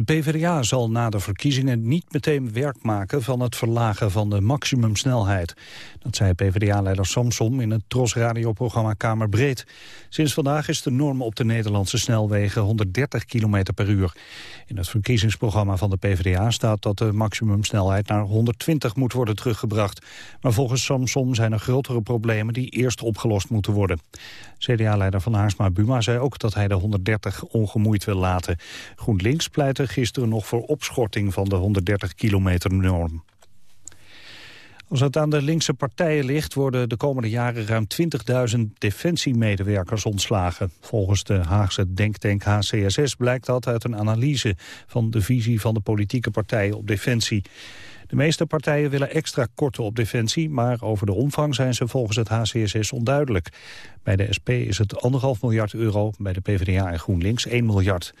De PvdA zal na de verkiezingen niet meteen werk maken van het verlagen van de maximumsnelheid. Dat zei PvdA-leider Samson in het Tros-radioprogramma Kamerbreed. Sinds vandaag is de norm op de Nederlandse snelwegen 130 km per uur. In het verkiezingsprogramma van de PvdA staat dat de maximumsnelheid naar 120 moet worden teruggebracht. Maar volgens Samson zijn er grotere problemen die eerst opgelost moeten worden. CDA-leider Van Haarsma Buma zei ook dat hij de 130 ongemoeid wil laten. GroenLinks pleitte gisteren nog voor opschorting van de 130 kilometer norm. Als het aan de linkse partijen ligt, worden de komende jaren ruim 20.000 defensiemedewerkers ontslagen. Volgens de Haagse denktank HCSS blijkt dat uit een analyse van de visie van de politieke partijen op defensie. De meeste partijen willen extra korten op defensie, maar over de omvang zijn ze volgens het HCSS onduidelijk. Bij de SP is het 1,5 miljard euro, bij de PvdA en GroenLinks 1 miljard.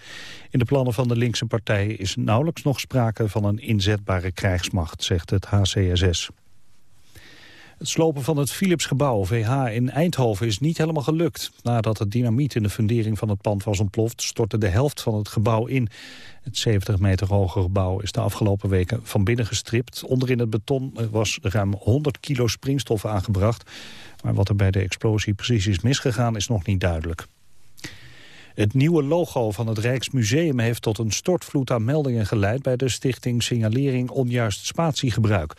In de plannen van de linkse partijen is nauwelijks nog sprake van een inzetbare krijgsmacht, zegt het HCSS. Het slopen van het Philipsgebouw VH in Eindhoven is niet helemaal gelukt. Nadat het dynamiet in de fundering van het pand was ontploft... stortte de helft van het gebouw in. Het 70 meter hoge gebouw is de afgelopen weken van binnen gestript. Onderin het beton was ruim 100 kilo springstof aangebracht. Maar wat er bij de explosie precies is misgegaan is nog niet duidelijk. Het nieuwe logo van het Rijksmuseum heeft tot een stortvloed aan meldingen geleid bij de stichting Signalering Onjuist Spatiegebruik.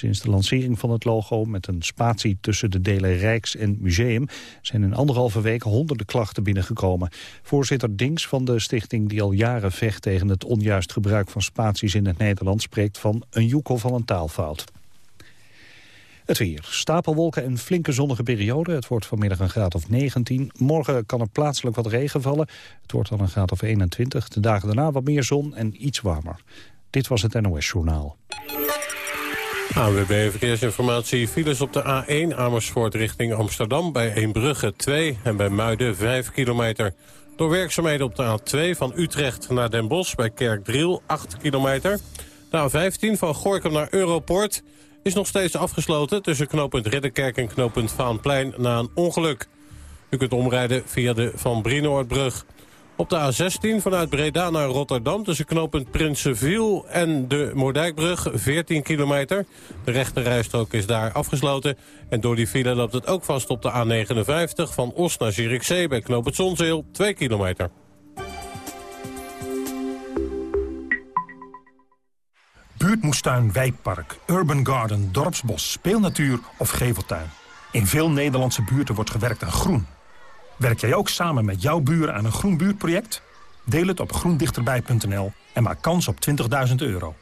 Sinds de lancering van het logo met een spatie tussen de delen Rijks en Museum zijn in anderhalve week honderden klachten binnengekomen. Voorzitter Dings van de stichting die al jaren vecht tegen het onjuist gebruik van spaties in het Nederlands spreekt van een joekel van een taalfout. Het weer. Stapelwolken en flinke zonnige periode. Het wordt vanmiddag een graad of 19. Morgen kan er plaatselijk wat regen vallen. Het wordt dan een graad of 21. De dagen daarna wat meer zon en iets warmer. Dit was het NOS Journaal. ANWB Verkeersinformatie. Files op de A1 Amersfoort richting Amsterdam... bij Eembrugge 2 en bij Muiden 5 kilometer. Door werkzaamheden op de A2 van Utrecht naar Den Bosch... bij Kerkdriel 8 kilometer. De A15 van Gorkum naar Europort is nog steeds afgesloten... tussen knooppunt Ridderkerk en knooppunt Vaanplein na een ongeluk. U kunt omrijden via de Van Brienoordbrug. Op de A16 vanuit Breda naar Rotterdam tussen knooppunt Prinsenviel en de Moerdijkbrug 14 kilometer. De rechte rijstrook is daar afgesloten. En door die file loopt het ook vast op de A59 van Os naar Zierikzee bij knooppunt Zonzeel 2 kilometer. Buurtmoestuin, wijkpark, urban garden, dorpsbos, speelnatuur of geveltuin. In veel Nederlandse buurten wordt gewerkt aan groen. Werk jij ook samen met jouw buren aan een groen buurtproject? Deel het op groendichterbij.nl en maak kans op 20.000 euro.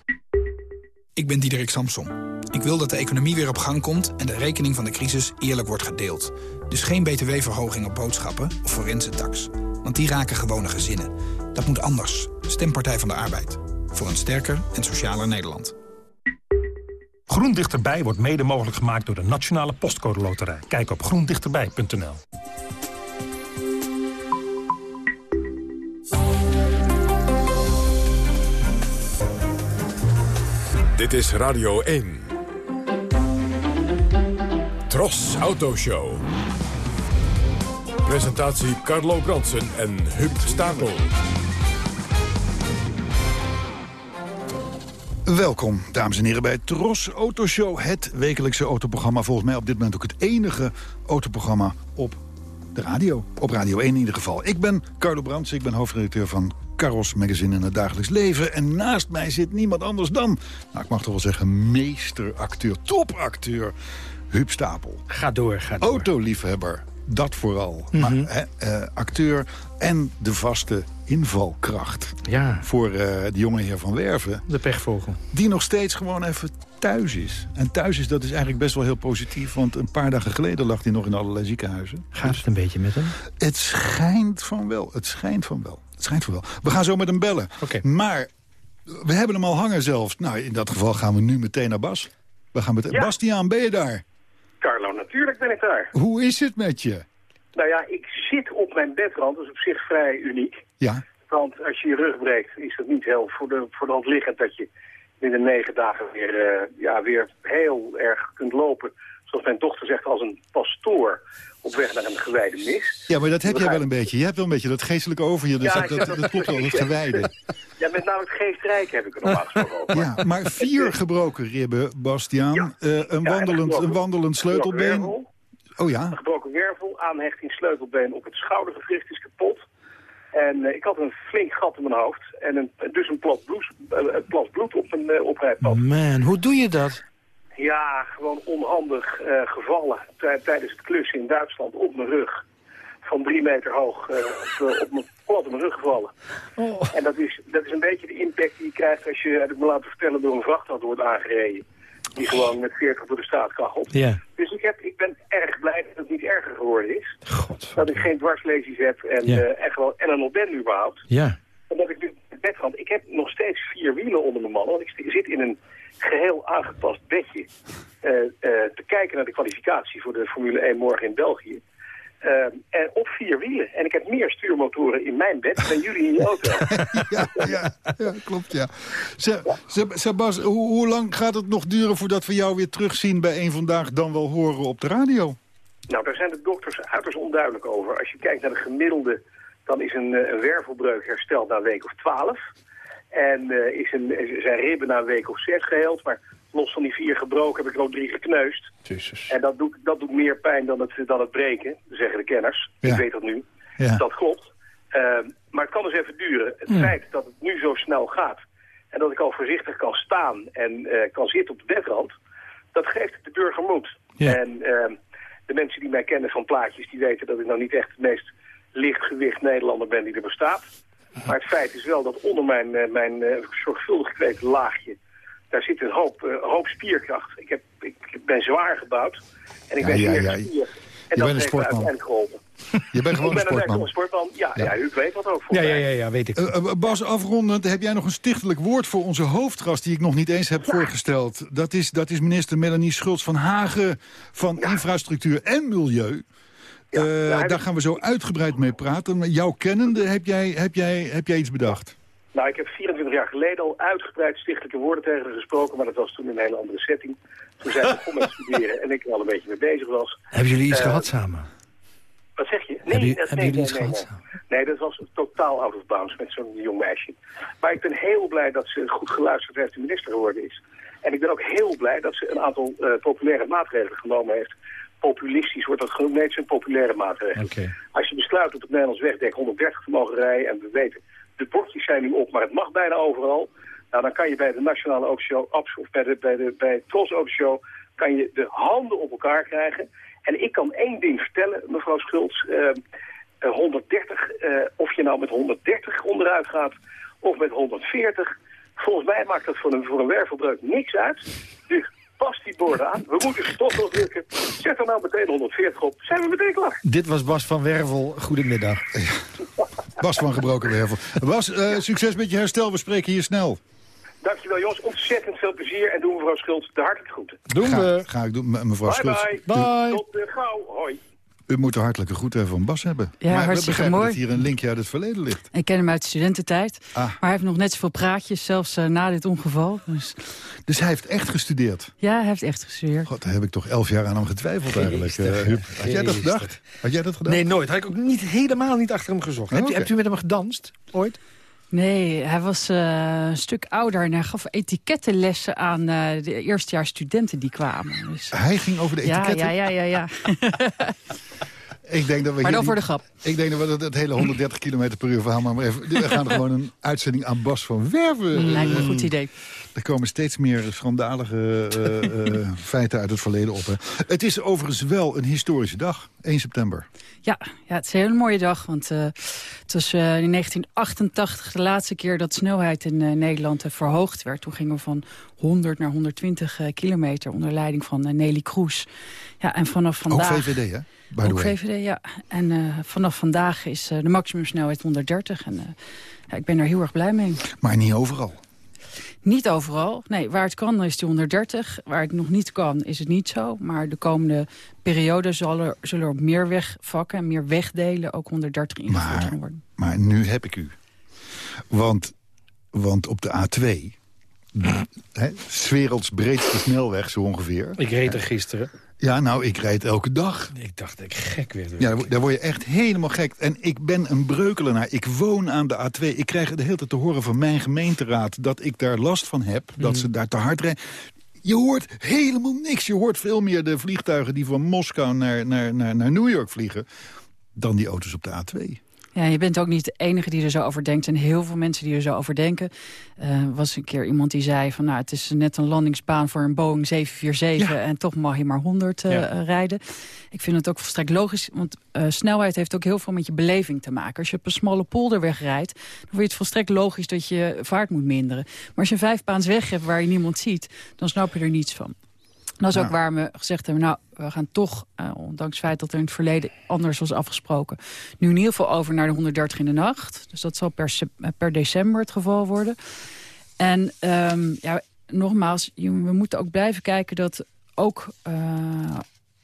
Ik ben Diederik Samson. Ik wil dat de economie weer op gang komt en de rekening van de crisis eerlijk wordt gedeeld. Dus geen btw-verhoging op boodschappen of forense tax. Want die raken gewone gezinnen. Dat moet anders. Stempartij van de Arbeid. Voor een sterker en socialer Nederland. Groen Dichterbij wordt mede mogelijk gemaakt door de Nationale Postcode Loterij. Kijk op groendichterbij.nl. Dit is Radio 1. Tros Autoshow. Presentatie Carlo Bronsen en Huub Stapel. Welkom, dames en heren, bij Tros Autoshow. Het wekelijkse autoprogramma. Volgens mij op dit moment ook het enige autoprogramma op de radio. Op Radio 1 in ieder geval. Ik ben Carlo Brands, ik ben hoofdredacteur van Caros Magazine in het dagelijks leven. En naast mij zit niemand anders dan, nou, ik mag toch wel zeggen, meesteracteur, topacteur, Huub Stapel. Ga door, ga door. Autoliefhebber, dat vooral. maar, Mhm. hè, eh, acteur en de vaste invalkracht. Ja, Voor eh, de jonge heer Van Werven. de pechvogel. Die nog steeds gewoon even thuis is. En thuis is, dat is eigenlijk best wel heel positief. Want een paar dagen geleden lag hij nog in allerlei ziekenhuizen. Gaat het een beetje met hem? Het schijnt van wel. Het schijnt van wel. Het schijnt van wel. We gaan zo met hem bellen. Maar we hebben hem al hangen zelfs. Nou, in dat geval gaan we nu meteen naar Bas. We gaan met Ja. Bastiaan, ben je daar? Carlo, natuurlijk ben ik daar. Hoe is het met je? Nou ja, ik zit op mijn bedrand, dat is op zich vrij uniek. Ja, Want als je je rug breekt, is het niet heel voor de, voor de hand liggend dat je binnen negen dagen weer, eh, ja, weer heel erg kunt lopen zoals mijn dochter zegt, als een pastoor op weg naar een gewijde mis. Ja, maar dat heb jij wel een beetje. Je hebt wel een beetje dat geestelijke over je. Dus Ja, dat, dat, zeg dat klopt wel, dat gewijde. Ja, met name het geestrijk heb ik er normaal gesproken over. Ja, maar vier gebroken ribben, Bastiaan. Ja. Eh, een, wandelend, een wandelend sleutelbeen. Oh ja, Een gebroken wervel, aanhechting sleutelbeen op het schoudergewricht is kapot. En eh, ik had een flink gat in mijn hoofd. En een, dus een plas bloed, eh, een plas bloed op mijn uh, oprijpad. Man, hoe doe je dat? Ja, gewoon onhandig eh, gevallen tij- tijdens het klussen in Duitsland op mijn rug. Van drie meter hoog eh, op, eh, op mijn, plat op mijn rug gevallen. En dat is, dat is een beetje de impact die je krijgt als je, heb ik me laten vertellen, door een vrachtauto wordt aangereden. Die gewoon met 40 door de straat kachelt. Ja. Dus ik, heb, ik ben erg blij dat het niet erger geworden is. Dat ik geen dwarslesies heb en, Ja. eh, en, gewoon, en een nog ben überhaupt. Ja. Omdat ik nu het bed van, ik heb nog steeds vier wielen onder mijn mannen. Want ik zit in een geheel aangepast bedje eh, eh, te kijken naar de kwalificatie voor de Formule 1 morgen in België. Eh, en op vier wielen. En ik heb meer stuurmotoren in mijn bed dan jullie in je auto. ja, ja, ja, klopt ja. Zeg, zeg, zeg, Bas, hoe, hoe lang gaat het nog duren voordat we jou weer terugzien bij een vandaag dan wel horen op de radio? Nou, daar zijn de dokters uiterst onduidelijk over. Als je kijkt naar de gemiddelde, dan is een, een wervelbreuk hersteld na een week of twaalf. En eh, is een, zijn ribben na een week of zes geheeld. Maar los van die vier gebroken heb ik er ook drie gekneusd. En dat doet, dat doet meer pijn dan het, dan het breken, zeggen de kenners. Ja. Ik weet dat nu. Ja. Dat klopt. Ehm, maar het kan dus even duren. Het feit dat het nu zo snel gaat... en dat ik al voorzichtig kan staan en eh, kan zitten op de bedrand... dat geeft de burger moed. Ja. En ehm, de mensen die mij kennen van plaatjes... die weten dat ik nou niet echt de meest lichtgewicht Nederlander ben die er bestaat. Maar het feit is wel dat onder mijn, eh, mijn eh, zorgvuldig gekweekte laagje... daar zit een hoop, eh, een hoop spierkracht. Ik, heb, ik ben zwaar gebouwd. En ik Ja, ben ja, ja. gespierd. En Je dat bent een heeft me sportman. uiteindelijk geholpen. Je bent gewoon ik een ben een sportman. sportman. Ja, ja. u weet wat ook Ja, ja, ja, ja, weet ik. Bas, afrondend, heb jij nog een stichtelijk woord voor onze hoofdgast... die ik nog niet eens heb voorgesteld. Dat is, dat is minister Melanie Schultz van Hagen van Infrastructuur en Milieu. Ja, Eh, daar gaan we zo uitgebreid mee praten. Maar jouw kennende, heb jij, heb, jij, heb jij iets bedacht? Nou, ik heb 24 jaar geleden al uitgebreid stichtelijke woorden tegen haar gesproken... maar dat was toen in een hele andere setting. Toen zij begon met studeren en ik er al een beetje mee bezig was. Hebben jullie iets Eh, gehad samen? Wat zeg je? Hebben jullie- dat- hebben jullie iets gehad nee. samen? Nee, dat was totaal out of bounds met zo'n jong meisje. Maar ik ben heel blij dat ze goed geluisterd heeft en minister geworden is. En ik ben ook heel blij dat ze een aantal eh, populaire maatregelen genomen heeft. Populistisch wordt dat genoemd. Nee, het populaire maatregelen. Oké. Als je besluit op het Nederlands wegdek 130 te mogen rijden... en we weten, de bordjes zijn nu op, maar het mag bijna overal... Nou, dan kan je bij de Nationale Autoshow, of bij de, bij de bij Tros Autoshow... kan je de handen op elkaar krijgen. En ik kan één ding vertellen, mevrouw Schultz. eh, eh, 130, eh, of je nou met 130 onderuit gaat of met 140... Volgens mij maakt dat voor een, voor een wervelbreuk niks uit. Dus pas die borden aan. We moeten ze toch wel drukken. Zet er nou meteen 140 op. Zijn we meteen klaar. Dit was Bas van Wervel. Goedemiddag. Bas van Gebroken Wervel. Bas, eh, succes met je herstel. We spreken hier snel. Dankjewel jongens, ontzettend veel plezier. En doe mevrouw Schultz de hartelijke groeten. Doen we. ga ik doen, me- mevrouw Bye Schultz. bye. Bye. Tot uh, gauw. Hoi. U moet de hartelijke groeten van Bas hebben. Ja, maar we hartstikke mooi. dat hier een linkje uit het verleden ligt. Ik ken hem uit studententijd. Ah. Maar hij heeft nog net zoveel praatjes, zelfs eh, na dit ongeval. Dus Dus hij heeft echt gestudeerd. ja, hij heeft echt gestudeerd. God, daar heb ik toch elf jaar aan hem getwijfeld eigenlijk. eh. Had jij dat gedacht? Had jij dat gedacht? Nee, nooit. Had ik ook niet, helemaal niet achter hem gezocht. Hebt, u, oké. hebt u met hem gedanst? Ooit? Nee, hij was eh, een stuk ouder en hij gaf etikettenlessen aan eh, de eerstejaars studenten die kwamen. Dus, Hij ging over de etiketten. ja, ja, ja, ja. Ik denk dat we Maar dan voor de grap. Ik denk dat we dat hele 130 km per uur verhaal maar, maar even... We gaan gewoon een uitzending aan Bas van Werven. Lijkt me een goed idee. Er komen steeds meer schandalige eh, feiten uit het verleden op. Hè. Het is overigens wel een historische dag, 1 september. Ja, ja, het is een hele mooie dag, want eh, het was eh, in 1988 de laatste keer dat snelheid in eh, Nederland verhoogd werd. Toen gingen we van 100 naar 120 eh, kilometer onder leiding van Nelly Kroes. Ja, en vanaf vandaag... Ook VVD, hè? By the Ook way. VVD, ja. En vanaf vandaag is de maximumsnelheid 130. En ja, ik ben daar heel erg blij mee. Maar niet overal. Niet overal. Nee, waar het kan is die 130. Waar het nog niet kan is het niet zo. Maar de komende periode zal er, zullen er op meer wegvakken en meer wegdelen ook 130 ingevoerd Maar- gaan worden. Maar nu heb ik u. Want, want op de A2, hè, 's werelds breedste snelweg zo ongeveer... Ik reed er gisteren. Ja, nou, ik rijd elke dag. Ik dacht dat ik gek werd. Ja, daar word- je echt helemaal gek. En ik ben een breukelenaar. Ik woon aan de A2. Ik krijg de hele tijd te horen van mijn gemeenteraad... dat ik daar last van heb, dat Mhm. ze daar te hard rijden. Je hoort helemaal niks. Je hoort veel meer de vliegtuigen die van Moskou naar, naar, naar, naar New York vliegen... dan die auto's op de A2. Ja, je bent ook niet de enige die er zo over denkt. En heel veel mensen die er zo over denken. Er was een keer iemand die zei van... nou, het is net een landingsbaan voor een Boeing 747... en toch mag je maar 100 eh, Ja. rijden. Ik vind het ook volstrekt logisch. Want eh, snelheid heeft ook heel veel met je beleving te maken. Als je op een smalle polderweg rijdt... dan je het volstrekt logisch dat je vaart moet minderen. Maar als je een vijfbaans weg hebt waar je niemand ziet... dan snap je er niets van. Dat is ook waar we gezegd hebben, nou, we gaan toch, eh, ondanks het feit dat er in het verleden anders was afgesproken, nu in ieder geval over naar de 130 in de nacht. Dus dat zal per, eh, per december het geval worden. En ehm, ja, nogmaals, we moeten ook blijven kijken dat ook eh,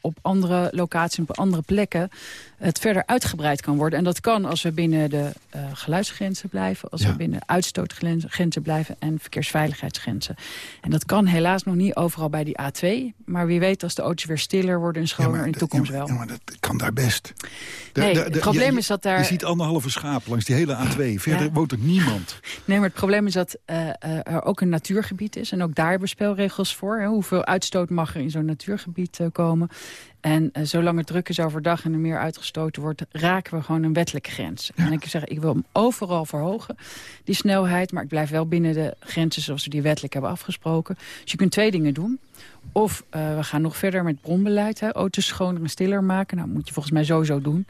op andere locaties, op andere plekken, het verder uitgebreid kan worden. En dat kan als we binnen de eh, geluidsgrenzen blijven, als Ja. we binnen uitstootgrenzen blijven en verkeersveiligheidsgrenzen. En dat kan helaas nog niet overal bij die A2. Maar wie weet als de auto's weer stiller worden en schoner in de toekomst ja, wel. Ja, maar dat kan daar best. De- Nee, de- het probleem je- is dat daar- Je ziet anderhalve schaap langs die hele A2. Verder woont er niemand. Nee, maar het probleem is dat eh, eh, er ook een natuurgebied is. En ook daar hebben spelregels voor. Hè. Hoeveel uitstoot mag er in zo'n natuurgebied komen. En eh, zolang het druk is overdag en er meer uitgestoten wordt... raken we gewoon een wettelijke grens. En ik zeg, ik wil hem overal verhogen, die snelheid. Maar ik blijf wel binnen de grenzen zoals we die wettelijk hebben afgesproken. Dus je kunt twee dingen doen. Of eh, we gaan nog verder met bronbeleid. Hè, auto's schoner en stiller maken. Nou, moet je volgens mij sowieso doen.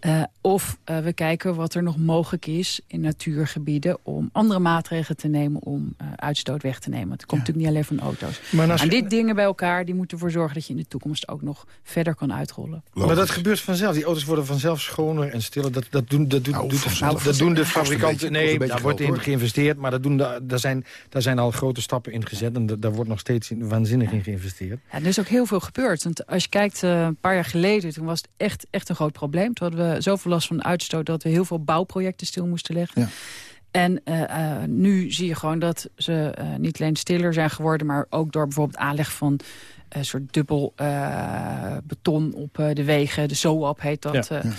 Eh, of eh, we kijken wat er nog mogelijk is in natuurgebieden... om andere maatregelen te nemen om eh, uitstoot weg te nemen. Het komt natuurlijk niet alleen van auto's. Maar als en je- die dingen bij elkaar die moeten ervoor zorgen... dat je in de toekomst ook nog verder kan uitrollen. Maar dat gebeurt vanzelf. Die auto's worden vanzelf schoner en stiller. Dat, dat, doen, dat, doen, Nou, doet, vanzelf. dat doen de fabrikanten. nee, daar wordt in geïnvesteerd. Maar dat doen de, daar, zijn, daar zijn al grote stappen in gezet. En da- daar wordt nog steeds in- waanzinnig in geïnvesteerd. Ja, er is ook heel veel gebeurd. Want als je kijkt, eh, een paar jaar geleden... toen was het echt, echt een groot probleem. Toen hadden we zoveel last van uitstoot... dat we heel veel bouwprojecten stil moesten leggen. Ja. En eh, eh, nu zie je gewoon dat ze eh, niet alleen stiller zijn geworden... maar ook door bijvoorbeeld aanleg van een soort dubbel eh, beton op eh, de wegen. De SOAP heet dat. Ja. eh,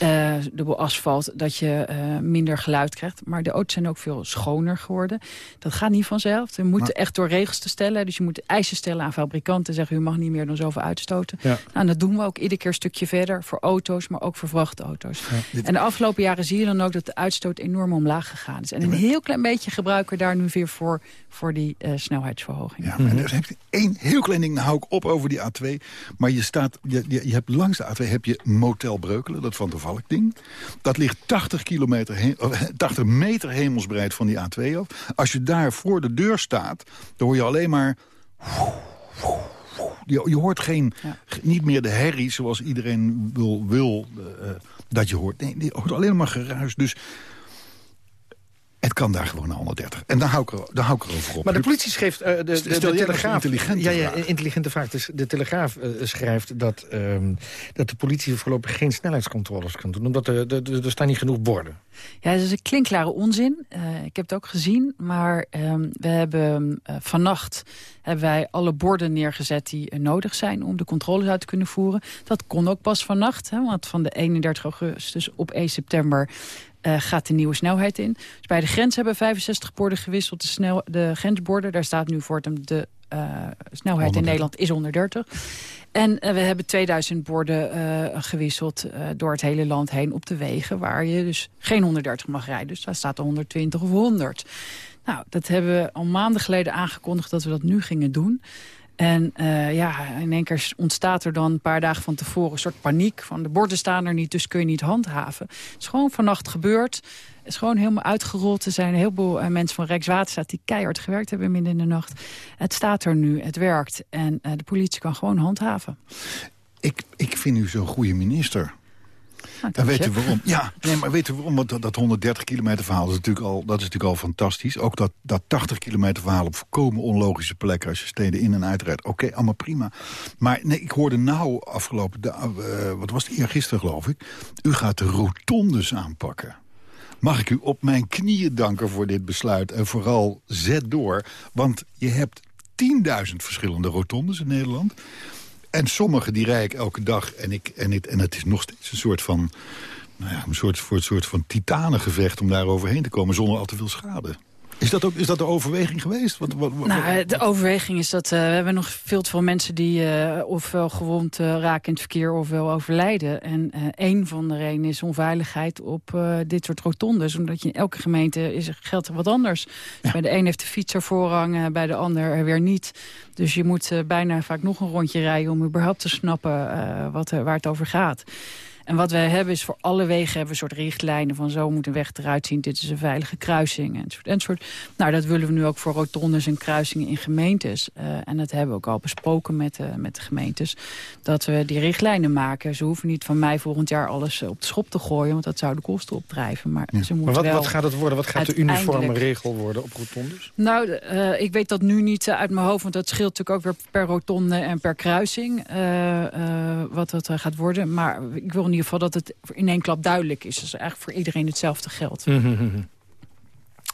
eh, dubbel asfalt, dat je eh, minder geluid krijgt. Maar de auto's zijn ook veel schoner geworden. Dat gaat niet vanzelf. We moeten echt door regels te stellen. Dus je moet eisen stellen aan fabrikanten. Zeggen, u mag niet meer dan zoveel uitstoten. Ja. Nou, en dat doen we ook iedere keer een stukje verder. Voor auto's, maar ook voor vrachtauto's. En de afgelopen jaren zie je dan ook dat de uitstoot enorm omlaag gegaan is. En een heel klein beetje gebruiken we daar nu weer voor, voor die eh, snelheidsverhoging. Ja, maar er heb je één heel klein ding, dan hou ik op over die A2. Maar je, staat, je, je, je hebt langs de A2 heb je Motel Breukelen, dat van de Valkding. Dat ligt 80, kilometer he- eh, 80 meter hemelsbreed van die A2 af. Als je daar voor de deur staat, dan hoor je alleen maar... Je, je hoort geen, Ja. niet meer de herrie zoals iedereen wil, wil eh, dat je hoort. Nee, je hoort alleen maar geruis. Dus het kan daar gewoon naar 130. En dan hou ik, er, dan hou ik erover op. Maar de politie schreef... eh, de, de, Stel de, Telegraaf... intelligente ja, ja, vraag. intelligente vraag. Dus de Telegraaf eh, schrijft dat, ehm, dat de politie voorlopig geen snelheidscontroles kan doen. Omdat er, er, staan niet genoeg borden. Ja, dat is een klinkklare onzin. Eh, ik heb het ook gezien, maar ehm, we hebben eh, vannacht hebben wij alle borden neergezet die nodig zijn om de controles uit te kunnen voeren. Dat kon ook pas vannacht, hè, want van de 31 augustus op 1 september eh, gaat de nieuwe snelheid in. Dus bij de grens hebben we 65 borden gewisseld. De, snel, de grensborden, daar staat nu voortaan de eh, snelheid in 130. Nederland is 130. En eh, we hebben 2000 borden gewisseld door het hele land heen op de wegen... waar je dus geen 130 mag rijden. Dus daar staat er 120 of 100. Nou, dat hebben we al maanden geleden aangekondigd dat we dat nu gingen doen. En eh, ja, in één keer ontstaat er dan een paar dagen van tevoren een soort paniek. Van de borden staan er niet, dus kun je niet handhaven. Het is gewoon vannacht gebeurd. Het is gewoon helemaal uitgerold. Er zijn een heleboel eh, mensen van Rijkswaterstaat die keihard gewerkt hebben midden in de nacht. Het staat er nu, het werkt. En eh, de politie kan gewoon handhaven. Ik, ik vind u zo'n goede minister. Nou, En weet je. u waarom? Ja, nee, maar weet u waarom? Want dat, dat 130 kilometer verhaal is natuurlijk al, dat is natuurlijk al fantastisch. Ook dat, dat 80 kilometer verhaal op volkomen onlogische plekken... als je steden in en uitrijdt. Oké, allemaal prima. Maar nee, ik hoorde nou afgelopen... eh, wat was het eergisteren, geloof ik? U gaat de rotondes aanpakken. Mag ik u op mijn knieën danken voor dit besluit? En vooral zet door. Want je hebt 10.000 verschillende rotondes in Nederland. En sommigen die rij ik elke dag. En, ik, en, het, en het is nog steeds een soort van... Nou ja, een soort, voor een soort van titanengevecht om daar overheen te komen zonder al te veel schade. Is dat, ook, is dat de overweging geweest? Wat, wat, wat- Nou, de overweging is dat eh, we hebben nog veel te veel mensen die eh, ofwel gewond eh, raken in het verkeer ofwel overlijden. En een van de redenen is onveiligheid op dit soort rotondes. Omdat je in elke gemeente is, geldt er wat anders. Bij de een heeft de fietser voorrang, bij de ander weer niet. Dus je moet bijna vaak nog een rondje rijden om überhaupt te snappen wat, er- waar het over gaat. En wat wij hebben is voor alle wegen hebben we een soort richtlijnen van zo moet een weg eruit zien. Dit is een veilige kruising enzovoort. enzovoort. Nou, dat willen we nu ook voor rotondes en kruisingen in gemeentes. Eh, en dat hebben we ook al besproken met, de met de gemeentes. Dat we die richtlijnen maken. Ze hoeven niet van mij volgend jaar alles op de schop te gooien. Want dat zou de kosten opdrijven. Maar ze moeten Maar wat, wel wat gaat het worden? Wat gaat de uniforme regel worden op rotondes? nou, eh, ik weet dat nu niet eh, uit mijn hoofd, want dat scheelt natuurlijk ook weer per rotonde en per kruising, eh, eh, wat dat eh, gaat worden. Maar ik wil in ieder geval dat het in één klap duidelijk is. Dus eigenlijk voor iedereen hetzelfde geldt.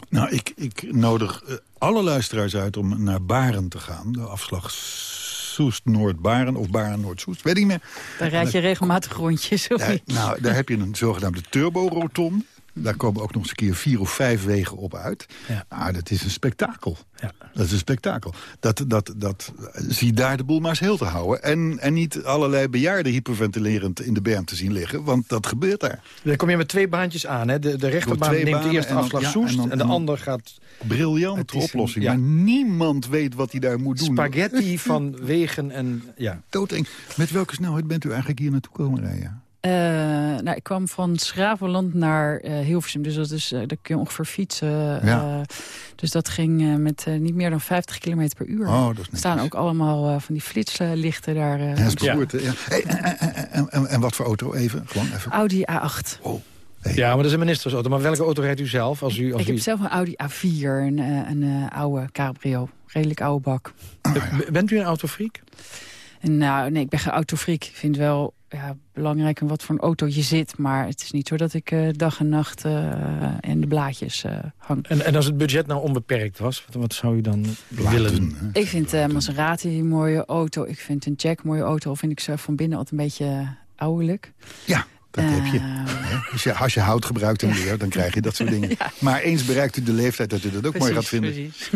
Nou, ik, ik nodig eh, alle luisteraars uit om naar Baren te gaan. De afslag Soest-Noord-Baren of Baren-Noord-Soest, weet ik niet meer. Daar rijd je regelmatig rondjes, of nou, daar heb je een zogenaamde turbo-roton. Daar komen ook nog eens een keer vier of vijf wegen op uit. Ja. Nou, dat is een spektakel. Ja. Dat is een spektakel. Dat, dat, dat, zie daar de boel maar eens heel te houden. En, en niet allerlei bejaarden hyperventilerend in de berm te zien liggen. Want dat gebeurt daar. Dan kom je met twee baantjes aan. Hè? De, de rechterbaan neemt de eerste afslag ja, Soest... en dan- de en ander gaat Briljante een- oplossing. ja. Maar niemand weet wat hij daar moet doen. spaghetti van wegen en... Ja. Doodeng. Met welke snelheid bent u eigenlijk hier naartoe komen rijden? Eh, nou, ik kwam van Schravenland naar eh, Hilversum. Dus dat is, eh, daar kun je ongeveer fietsen. Ja. eh, dus dat ging eh, met eh, niet meer dan 50 km per uur. Oh, dat is er staan ook allemaal eh, van die flitslichten daar. eh, Ja, dat is ja. Hey, en, en, en, en, en wat voor auto even? Gewoon even. Audi A8. Oh. Hey. ja, maar dat is een ministersauto. Maar welke auto rijdt u zelf? Als u, als Ik u... heb zelf een Audi A4, een, eh, een eh, oude cabrio. Redelijk oude bak. B- Bent u een autofreak? En nou, nee, ik ben geen autofreak. Ik vind wel ja, belangrijk in wat voor een auto je zit. Maar het is niet zo dat ik eh, dag en nacht eh, in de blaadjes eh, hang. En, en als het budget nou onbeperkt was, wat, wat zou u dan willen? Hè. Ik vind eh Maserati een mooie auto. Ik vind een Jack een mooie auto. Vind ik ze van binnen altijd een beetje ouderlijk. Ja, dat heb je. Eh, Hè? Als, je. als je hout gebruikt en weer, dan krijg je dat soort dingen. Maar eens bereikt u de leeftijd dat u dat ook mooi gaat vinden. Precies.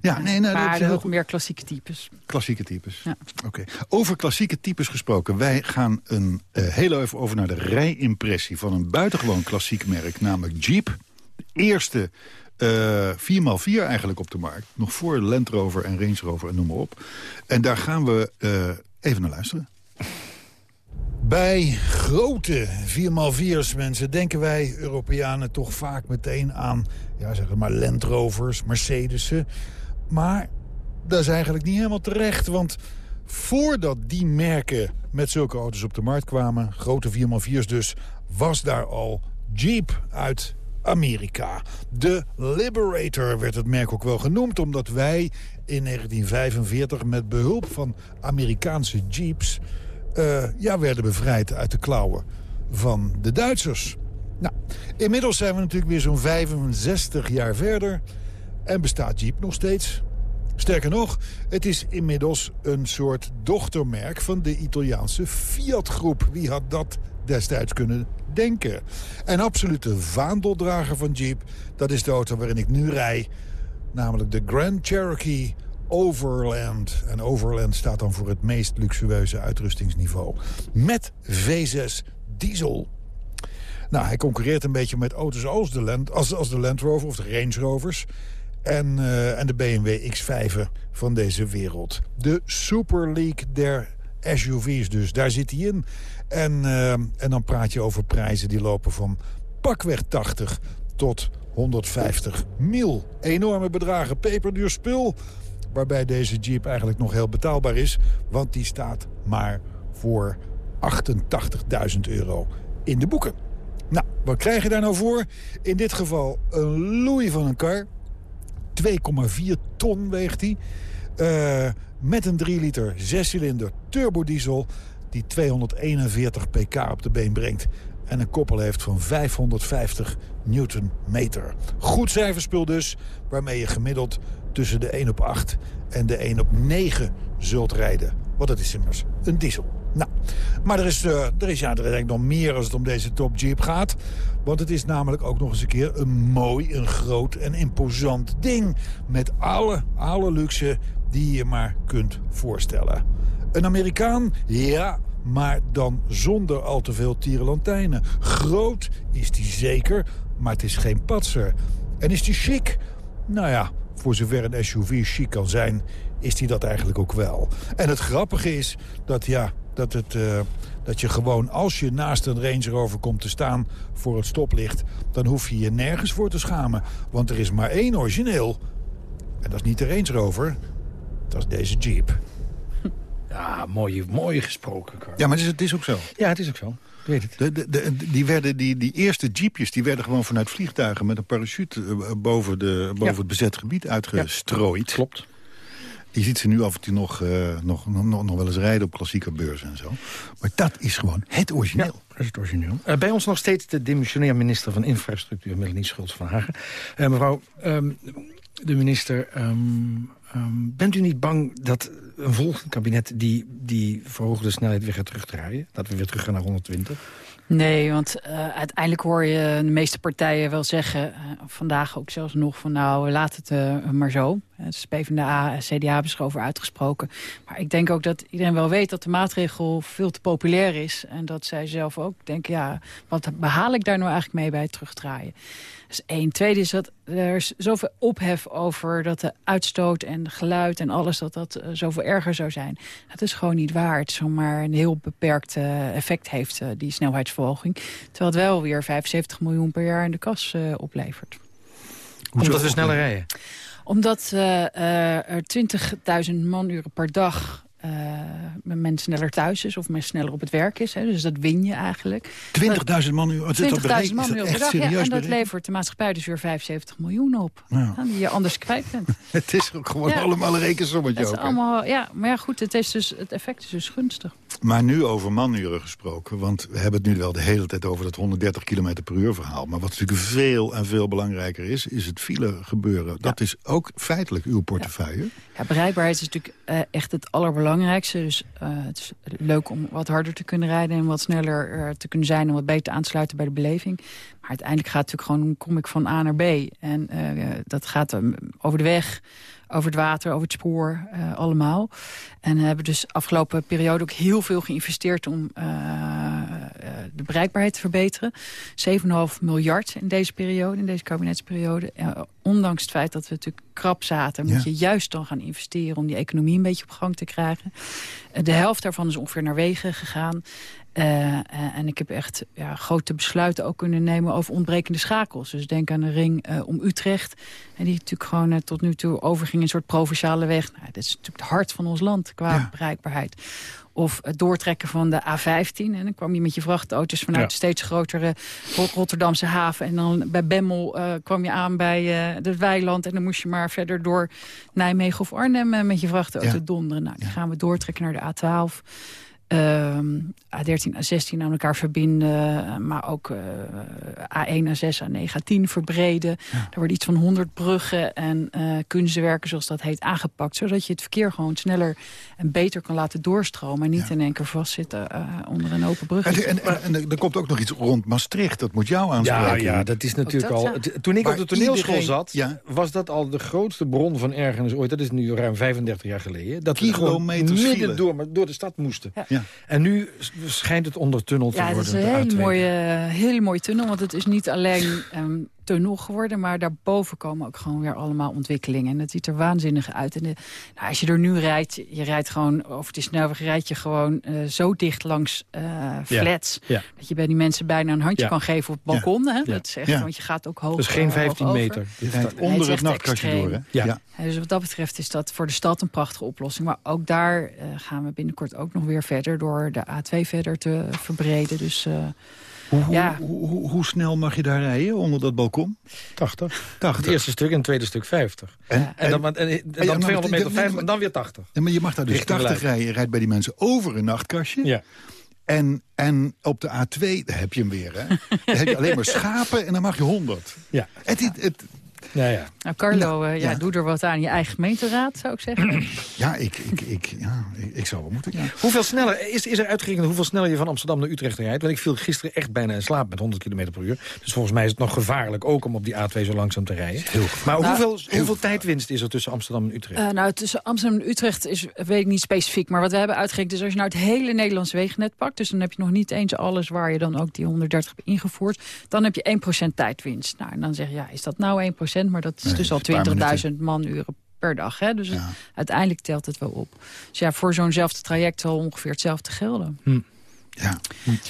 Ja, nee, nou, dat maar is de heel goed. meer klassieke types. Klassieke types. Ja. Oké. Over klassieke types gesproken. Wij gaan een, eh, heel even over naar de rijimpressie van een buitengewoon klassiek merk, namelijk Jeep. De eerste eh 4x4 eigenlijk op de markt. Nog voor Land Rover en Range Rover en noem maar op. En daar gaan we eh, even naar luisteren. Bij grote 4x4's, mensen, denken wij Europeanen toch vaak meteen aan... ja, zeg maar Land Rovers, Mercedes'en. Maar dat is eigenlijk niet helemaal terecht, want voordat die merken met zulke auto's op de markt kwamen... grote 4x4's dus, was daar al Jeep uit Amerika. De Liberator werd het merk ook wel genoemd... omdat wij in 1945 met behulp van Amerikaanse Jeeps... eh, ja, werden bevrijd uit de klauwen van de Duitsers. Nou, inmiddels zijn we natuurlijk weer zo'n 65 jaar verder... en bestaat Jeep nog steeds... Sterker nog, het is inmiddels een soort dochtermerk van de Italiaanse Fiat-groep. Wie had dat destijds kunnen denken? En absolute vaandeldrager van Jeep, dat is de auto waarin ik nu rij. Namelijk de Grand Cherokee Overland. En Overland staat dan voor het meest luxueuze uitrustingsniveau. Met V6 diesel. Nou, hij concurreert een beetje met auto's als de Land, als, als de Land Rover of de Range Rovers. En, eh, en de BMW X5 van deze wereld. De Super League der SUV's dus, daar zit hij in. En, eh, en dan praat je over prijzen die lopen van pakweg 80 tot 150 mil. Enorme bedragen, peperduur spul. Waarbij deze Jeep eigenlijk nog heel betaalbaar is. Want die staat maar voor 88.000 euro in de boeken. Nou, wat krijg je daar nou voor? In dit geval een loei van een kar. 2,4 ton weegt hij. Eh, met een 3 liter 6-cilinder turbodiesel... die 241 pk op de been brengt. En een koppel heeft van 550 newtonmeter. Goed cijferspul dus, waarmee je gemiddeld tussen de 1 op 8 en de 1 op 9 zult rijden. Want het is immers een diesel. Nou, maar er is, uh, er is, ja, er is eigenlijk nog meer als het om deze Top Jeep gaat. Want het is namelijk ook nog eens een keer een mooi, een groot en imposant ding. Met alle, alle luxe die je maar kunt voorstellen. Een Amerikaan? Ja, maar dan zonder al te veel tierenlantijnen. Groot is die zeker, maar het is geen patser. En is die chic? Nou ja, voor zover een SUV chic kan zijn, is die dat eigenlijk ook wel. En het grappige is dat, ja, dat, het, uh, dat je gewoon als je naast een Range Rover komt te staan voor het stoplicht... dan hoef je je nergens voor te schamen. Want er is maar één origineel. En dat is niet de Range Rover, dat is deze Jeep. Ja, mooi, mooi gesproken, Carl. Ja, maar het is, het is ook zo. Ja, het is ook zo. Ik weet het. De, de, de, die, werden, die, die eerste jeepjes die werden gewoon vanuit vliegtuigen... met een parachute eh, boven, de, boven Ja. het bezet gebied uitgestrooid. Klopt. Je ziet ze nu af en toe nog, eh, nog, nog, nog wel eens rijden op klassieke beurzen en zo. Maar dat is gewoon het origineel. Dat is het origineel. Eh, bij ons nog steeds de demissionair minister van Infrastructuur, Melanie Schultz van Hagen. Eh, mevrouw, ehm, de minister, ehm, ehm, bent u niet bang dat een volgend kabinet die, die verhoogde snelheid weer gaat terugdraaien? Dat we weer terug gaan naar 120? Nee, want eh, uiteindelijk hoor je de meeste partijen wel zeggen... eh, vandaag ook zelfs nog van nou, laat het eh, maar zo. Het is PvdA, CDA hebben zich over uitgesproken. Maar ik denk ook dat iedereen wel weet dat de maatregel veel te populair is. En dat zij zelf ook denken, ja, wat behaal ik daar nou eigenlijk mee bij het terugdraaien? Dus één. Tweede is dat er is zoveel ophef over dat de uitstoot en geluid en alles... dat dat eh, zoveel erger zou zijn. Dat is gewoon niet waar. Het zomaar een heel beperkt eh, effect heeft, eh, die snelheidsverhoging. Terwijl het wel weer 75 miljoen per jaar in de kas oplevert. Omdat we sneller rijden. Omdat eh, eh, er 20.000 manuren per dag... eh, men sneller thuis is of men sneller op het werk is. Hè. Dus dat win je eigenlijk. 20.000 man dat 20.000 berekend? man dag. Ja, serieus en dat levert de maatschappij dus weer 75 miljoen op. Ja. Die je anders kwijt bent. Het is ook gewoon Ja. allemaal een rekensommetje. Dat is ook, allemaal, ja, maar ja, goed, het, is dus, het effect is dus gunstig. Maar nu over manuren gesproken. Want we hebben het nu wel de hele tijd over dat 130 km per uur verhaal. Maar wat natuurlijk veel en veel belangrijker is... is het file gebeuren. Dat is ook feitelijk uw portefeuille. Ja, bereikbaarheid is natuurlijk eh, echt het allerbelangrijkste. Dus eh, het is leuk om wat harder te kunnen rijden... en wat sneller eh, te kunnen zijn en wat beter aan te sluiten bij de beleving. Maar uiteindelijk gaat het natuurlijk gewoon... kom ik van A naar B? En eh, dat gaat eh, over de weg, over het water, over het spoor, eh, allemaal. En we hebben dus afgelopen periode ook heel veel geïnvesteerd... om de bereikbaarheid te verbeteren. 7,5 miljard in deze periode, in deze kabinetsperiode. Ondanks het feit dat we natuurlijk krap zaten... moet je juist dan gaan investeren om die economie een beetje op gang te krijgen. De helft daarvan is ongeveer naar wegen gegaan. Eh, eh, en ik heb echt ja, grote besluiten ook kunnen nemen over ontbrekende schakels. Dus denk aan de ring eh, om Utrecht. En die natuurlijk gewoon tot nu toe overging in een soort provinciale weg. Nou, dit is natuurlijk het hart van ons land qua Ja. bereikbaarheid. Of het doortrekken van de A15. En dan kwam je met je vrachtauto's vanuit Ja. de steeds grotere Rot- Rotterdamse haven. En dan bij Bemmel kwam je aan bij het weiland. En dan moest je maar verder door Nijmegen of Arnhem met je vrachtauto Ja. donderen. Nou, die Ja. gaan we doortrekken naar de A12. Ehm, A13, A16 aan elkaar verbinden. Maar ook eh, A1, A6, A9, A10 verbreden. Er worden iets van 100 bruggen en eh kunstwerken, zoals dat heet, aangepakt. Zodat je het verkeer gewoon sneller en beter kan laten doorstromen. En niet in één keer vastzitten eh, onder een open brug. En, en, en, en er komt ook nog iets rond Maastricht. Dat moet jou Ja, aanspreken. ja, dat is natuurlijk dat, al... ja. Toen ik Maar op de toneelschool iedereen- zat, ja. was dat al de grootste bron van ergernis ooit. Dat is nu ruim 35 jaar geleden. Dat we gewoon midden door, maar door de stad moesten. Ja. Ja. En nu schijnt het ondertunneld te Ja, het worden. is een hele A2. mooie, hele mooie tunnel. Want het is niet alleen ehm tunnel geworden. Maar daarboven komen ook gewoon weer allemaal ontwikkelingen. En dat ziet er waanzinnig uit. En de, nou, als je er nu rijdt, je rijdt gewoon over de snelweg... rijd je gewoon eh, zo dicht langs eh, flats... Ja. dat je bij die mensen bijna een handje Ja. kan geven op het balkon. Hè? Dat is echt, Ja. want je gaat ook hoog Dat is geen eh, 15 hoog over. meter. Je rijdt is onder het echt nachtkastje door, hè? Ja. Ja, dus wat dat betreft is dat voor de stad een prachtige oplossing. Maar ook daar eh, gaan we binnenkort ook nog weer verder... door de A2 verder te verbreden. Dus... Hoe, hoe, Ja. hoe, hoe, hoe snel mag je daar rijden onder dat balkon? 80. 80. Het eerste stuk en het tweede stuk 50. En, En dan, en, en ja, dan maar 200 dat- meter dat- 50 en dan weer 80. Ja, maar je mag daar dus Richting 80 Luik. rijden. Je rijdt bij die mensen over een nachtkastje. Ja. En, en op de A2, daar heb je hem weer, hè? Dan heb je alleen maar schapen en dan mag je 100. Ja. Het, het, het- Ja, ja. Nou, Carlo, eh, ja, ja. doe er wat aan je eigen gemeenteraad, zou ik zeggen. Ja, ik, ik, ik, ja, ik, ik zou wel moeten. Ja. Hoeveel sneller, is, is er uitgerekend hoeveel sneller je van Amsterdam naar Utrecht rijdt? Want ik viel gisteren echt bijna in slaap met 100 km per uur. Dus volgens mij is het nog gevaarlijk ook om op die A2 zo langzaam te rijden. Maar Nou, hoeveel, hoeveel tijdwinst is er tussen Amsterdam en Utrecht? Eh, nou, tussen Amsterdam en Utrecht is, weet ik niet specifiek. Maar wat we hebben uitgerekend is als je nou het hele Nederlandse wegennet pakt... dus dan heb je nog niet eens alles waar je dan ook die 130 hebt ingevoerd... dan heb je 1% tijdwinst. Nou, en dan zeg je, ja, is dat nou 1%? Maar dat is Nee, dus al 20.000 manuren per dag. Hè? Dus Ja. uiteindelijk telt het wel op. Dus ja, voor zo'nzelfde traject zal ongeveer hetzelfde gelden. Ja.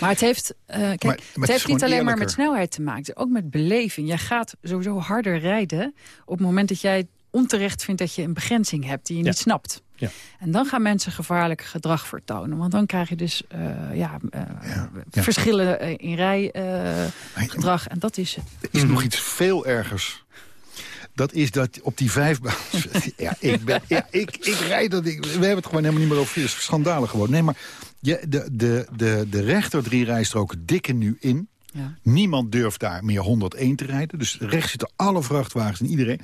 Maar het heeft, eh, kijk, Maar- maar het heeft niet alleen maar met snelheid te maken. Ook met beleving. Jij gaat sowieso harder rijden op het moment dat jij onterecht vindt dat je een begrenzing hebt die je Ja. niet snapt. Ja. En dan gaan mensen gevaarlijk gedrag vertonen. Want dan krijg je dus eh, ja, eh, ja. verschillen eh, in rijgedrag. en dat is het. Er is nog iets veel ergers. Dat is dat op die vijf ja, ik, ben, ja, ik, ik rijd dat... Ik, we hebben het gewoon helemaal niet meer over. Het is schandalen gewoon. Nee, maar je, de, de, de, de rechter drie rijstroken dikken nu in. Ja. Niemand durft daar meer 101 te rijden. Dus rechts zitten alle vrachtwagens en iedereen.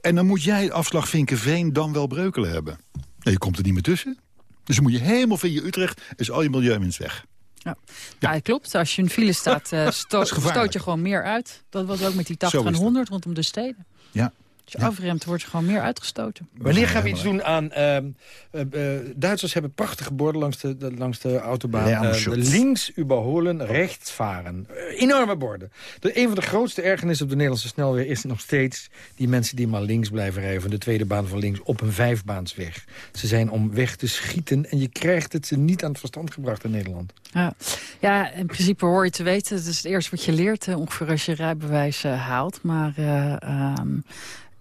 En dan moet jij afslag Vinkenveen dan wel breukelen hebben. Nee, je komt er niet meer tussen. Dus dan moet je helemaal via Utrecht... is al je milieuwinst weg. Ja. Ja, het klopt. Als je in file staat, eh, sto stoot je gewoon meer uit. Dat was ook met die 80 Zo en is dat. 100 rondom de steden. Ja. Als je afremt, word je gewoon meer uitgestoten. Wanneer gaan we iets doen aan... ehm, eh, eh, Duitsers hebben prachtige borden langs de, de- langs de autobaan. Eh, Lärmschutz. links überholen, rechts varen. Enorme borden. De, een van de grootste ergernissen op de Nederlandse snelweg... is nog steeds die mensen die maar links blijven rijden... van de tweede baan van links op een vijfbaansweg. Ze zijn om weg te schieten... en je krijgt het ze niet aan het verstand gebracht in Nederland. Ja. ja, in principe hoor je te weten. Het is het eerste wat je leert ongeveer als je rijbewijs haalt. Maar eh, ehm,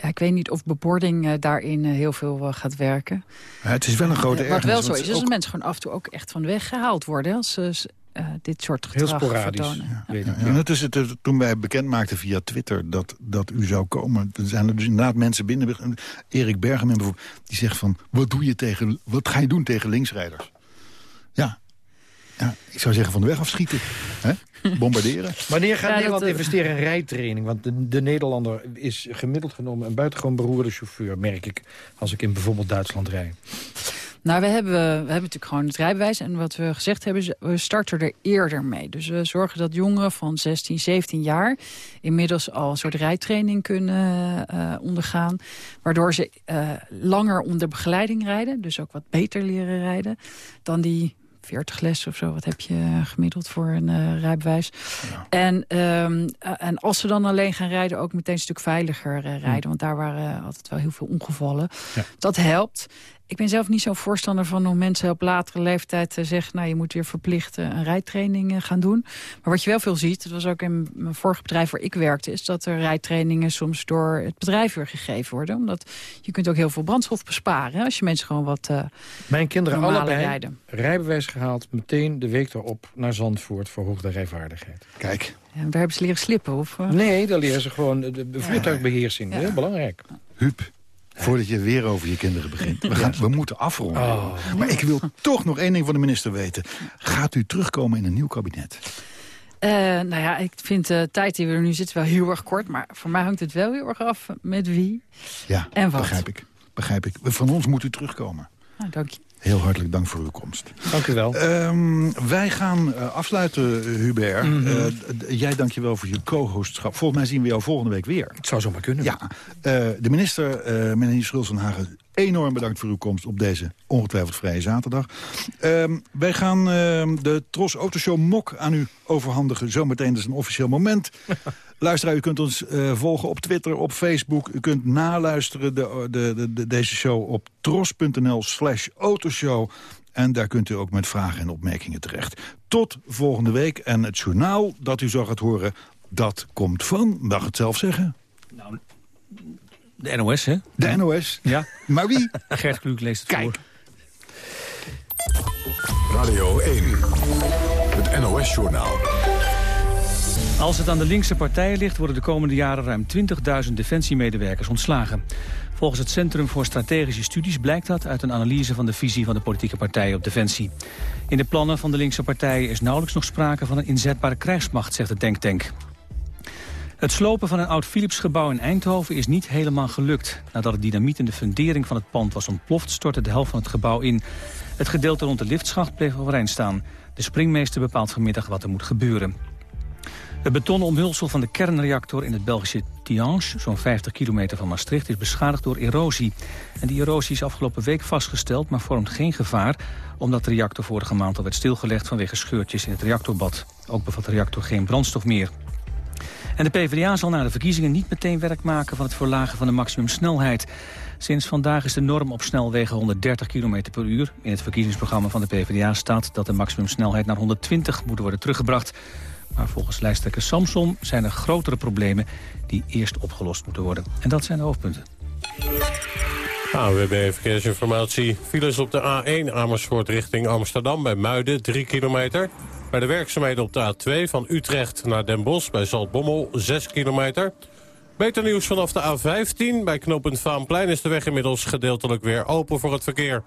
ja, ik weet niet of bebording eh, daarin eh, heel veel eh, gaat werken. Ja, het is wel een grote Eh, Wat ergernis. wel zo is, is ook- dat mensen gewoon af en toe ook echt van de weg gehaald worden... als ze eh, dit soort Heel gedrag sporadisch. vertonen. Weet Ja, ik. en het is het, toen wij bekend maakten via Twitter dat, dat u zou komen... er zijn er dus inderdaad mensen binnen... Erik Bergman bijvoorbeeld, die zegt van... Wat, doe je tegen, wat ga je doen tegen linksrijders? Ja. ja, ik zou zeggen van de weg afschieten. Hè? Bombarderen. Wanneer gaat Ja, Nederland dat, eh, investeren in rijtraining? Want de, de Nederlander is gemiddeld genomen een buitengewoon beroerde chauffeur... merk ik, als ik in bijvoorbeeld Duitsland rijd. Nou, we hebben, we hebben natuurlijk gewoon het rijbewijs. En wat we gezegd hebben, is we starten er eerder mee. Dus we zorgen dat jongeren van 16, 17 jaar... inmiddels al een soort rijtraining kunnen eh, ondergaan. Waardoor ze eh, langer onder begeleiding rijden. Dus ook wat beter leren rijden. Dan die 40 lessen of zo. Wat heb je eh, gemiddeld voor een eh, rijbewijs? En, ehm, eh, en als ze dan alleen gaan rijden, ook meteen een stuk veiliger rijden. Want daar waren altijd wel heel veel ongevallen. Ja. Dat helpt. Ik ben zelf niet zo'n voorstander van om mensen op latere leeftijd te zeggen... nou, je moet weer verplicht eh, een rijtraining eh, gaan doen. Maar wat je wel veel ziet, dat was ook in mijn vorige bedrijf waar ik werkte... is dat er rijtrainingen soms door het bedrijf weer gegeven worden. Omdat je kunt ook heel veel brandstof besparen... als je mensen gewoon wat eh, Mijn kinderen allebei rijden. rijbewijs gehaald... meteen de week erop naar Zandvoort voor hoogte rijvaardigheid. Kijk, Ja, daar hebben ze leren slippen. Of? Nee, daar leren ze gewoon de, de voertuigbeheersing. Ja. Heel belangrijk. Huub, voordat je weer over je kinderen begint. We, gaan, we moeten afronden. Oh. Maar ik wil toch nog één ding van de minister weten. Gaat u terugkomen in een nieuw kabinet? Eh, nou ja, ik vind de tijd die we er nu zitten wel heel erg kort. Maar voor mij hangt het wel heel erg af met wie. Ja, En wat? begrijp ik. Begrijp ik. Van ons moet u terugkomen. Nou, dank je. Heel hartelijk dank voor uw komst. Dank u wel. Ehm, wij gaan eh, afsluiten, eh, Hubert. Mhm. Eh, jij dank je wel voor je co-hostschap. Volgens mij zien we jou volgende week weer. Het zou zomaar kunnen. Ja, de minister, eh Melanie Schulz van Hagen... enorm bedankt voor uw komst op deze ongetwijfeld vrije zaterdag. Ehm, wij gaan ehm, de Tros Autoshow Mok aan u overhandigen. Zometeen is een officieel moment. Luisteraar, u kunt ons eh, volgen op Twitter, op Facebook. U kunt naluisteren de, de, de, de- deze show op tros.nl slash autoshow. En daar kunt u ook met vragen en opmerkingen terecht. Tot volgende week. En het journaal dat u zo gaat horen, dat komt van, mag het zelf zeggen, De NOS, hè? de NOS. Ja. Maar wie? Gert Kluk leest het Kijk. voor. Radio 1. Het NOS-journaal. Als het aan de linkse partijen ligt... worden de komende jaren ruim 20.000 defensiemedewerkers ontslagen. Volgens het Centrum voor Strategische Studies blijkt dat... uit een analyse van de visie van de politieke partijen op defensie. In de plannen van de linkse partijen is nauwelijks nog sprake van een inzetbare krijgsmacht, zegt de denktank. Het slopen van een oud Philipsgebouw in Eindhoven is niet helemaal gelukt. Nadat het dynamiet in de fundering van het pand was ontploft... stortte de helft van het gebouw in. Het gedeelte rond de liftschacht bleef overeind staan. De springmeester bepaalt vanmiddag wat er moet gebeuren. Het betonnen omhulsel van de kernreactor in het Belgische Tihange... zo'n 50 kilometer van Maastricht, is beschadigd door erosie. En die erosie is afgelopen week vastgesteld, maar vormt geen gevaar... omdat de reactor vorige maand al werd stilgelegd vanwege scheurtjes in het reactorbad. Ook bevat de reactor geen brandstof meer. En de PvdA zal na de verkiezingen niet meteen werk maken van het verlagen van de maximumsnelheid. Sinds vandaag is de norm op snelwegen 130 km per uur. In het verkiezingsprogramma van de PvdA staat dat de maximumsnelheid naar 120 moet worden teruggebracht. Maar volgens lijsttrekker Samson zijn er grotere problemen die eerst opgelost moeten worden. En dat zijn de hoofdpunten. AWB Verkeersinformatie. Files op de A1 Amersfoort richting Amsterdam bij Muiden 3 kilometer. Bij de werkzaamheden op de A2 van Utrecht naar Den Bosch bij Zaltbommel 6 kilometer. Beter nieuws vanaf de A15. Bij knooppunt Vaanplein is de weg inmiddels gedeeltelijk weer open voor het verkeer.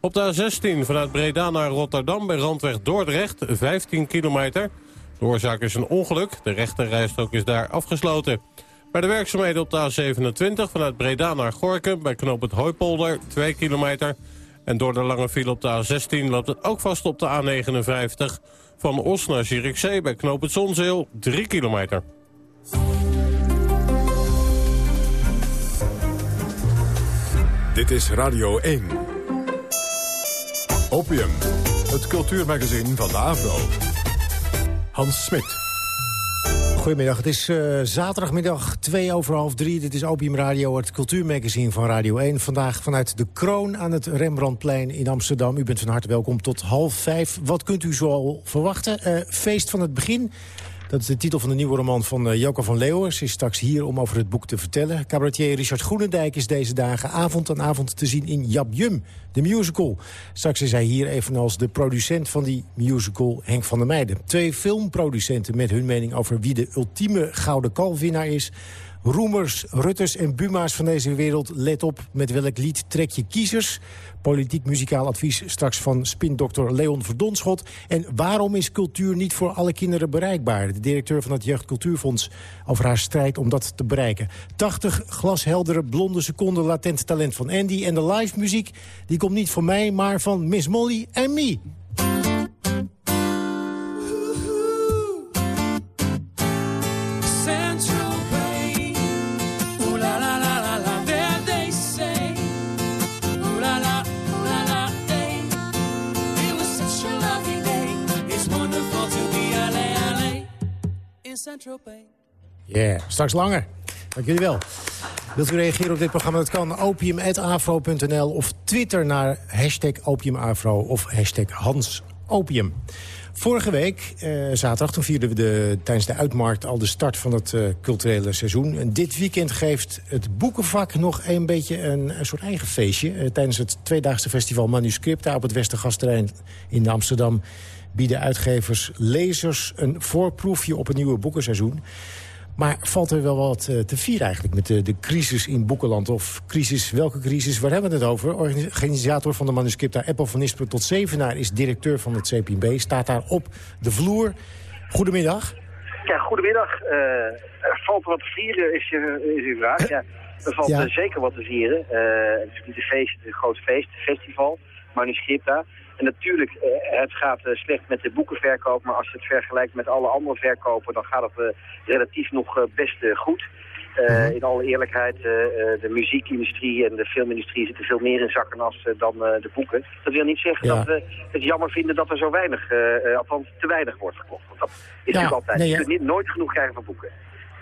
Op de A16 vanuit Breda naar Rotterdam bij Randweg Dordrecht 15 kilometer. De oorzaak is een ongeluk. De rechterrijstrook is daar afgesloten. Bij de werkzaamheden op de A27 vanuit Breda naar Gorkum... bij knooppunt Hooipolder, 2 kilometer. En door de lange file op de A16 loopt het ook vast op de A59... van Os naar Zierikzee bij knooppunt Zonzeel, 3 kilometer. Dit is Radio 1. Opium, het cultuurmagazin van de AVRO. Hans Smit. Goedemiddag, het is uh, zaterdagmiddag 2 over half 3. Dit is Opium Radio, het cultuurmagazine van Radio 1. Vandaag vanuit de Kroon aan het Rembrandtplein in Amsterdam. U bent van harte welkom tot half 5. Wat kunt u zoal verwachten? Uh, feest van het begin. Dat is de titel van de nieuwe roman van uh, Joka van Leeuwen. Ze is straks hier om over het boek te vertellen. Cabaretier Richard Groenendijk is deze dagen avond aan avond te zien in Jab Jum, de musical. Straks is hij hier evenals de producent van die musical, Henk van der Meijden. Twee filmproducenten met hun mening over wie de ultieme gouden kalwinnaar is... Roemers, Rutters en Buma's van deze wereld. Let op met welk lied trek je kiezers. Politiek-muzikaal advies straks van spindokter Leon Verdonschot. En waarom is cultuur niet voor alle kinderen bereikbaar? De directeur van het Jeugdcultuurfonds over haar strijd om dat te bereiken. 80 glasheldere blonde seconden latent talent van Andy. En de live muziek die komt niet van mij, maar van Miss Molly en me. Ja, straks langer. Dank jullie wel. Wilt u reageren op dit programma? Dat kan opium.afro.nl of Twitter naar hashtag opiumafro of hashtag hansopium. Vorige week, eh, zaterdag, toen vierden we de, tijdens de uitmarkt al de start van het uh, culturele seizoen. En dit weekend geeft het boekenvak nog een beetje een, soort eigen feestje. Uh, tijdens het tweedaagse festival Manuscripta op het Westergasterrein in Amsterdam bieden uitgevers lezers een voorproefje op een nieuwe boekenseizoen. Maar valt er wel wat eh, te vieren eigenlijk met de, de crisis in Boekenland? Of crisis, welke crisis, waar hebben we het over? Organisator van de manuscripta Apple van Nispen tot Zevenaar... is directeur van het CPB, staat daar op de vloer. Goedemiddag. Ja, goedemiddag. Uh, er valt wat te vieren, is, je, is uw vraag. Ja, er valt ja. zeker wat te vieren. Uh, het is niet een feest, het een groot feest, festival, manuscripta. En natuurlijk, uh, het gaat uh, slecht met de boekenverkoop, maar als je het vergelijkt met alle andere verkopen, dan gaat het uh, relatief nog best goed. Uh, in alle eerlijkheid, uh, de muziekindustrie en de filmindustrie zitten veel meer in zakken als dan de boeken. Dat wil niet zeggen ja. dat we het jammer vinden dat er zo weinig, althans te weinig wordt gekocht. Want dat is ja, natuurlijk altijd. Nee, je kunt niet, nooit genoeg krijgen van boeken.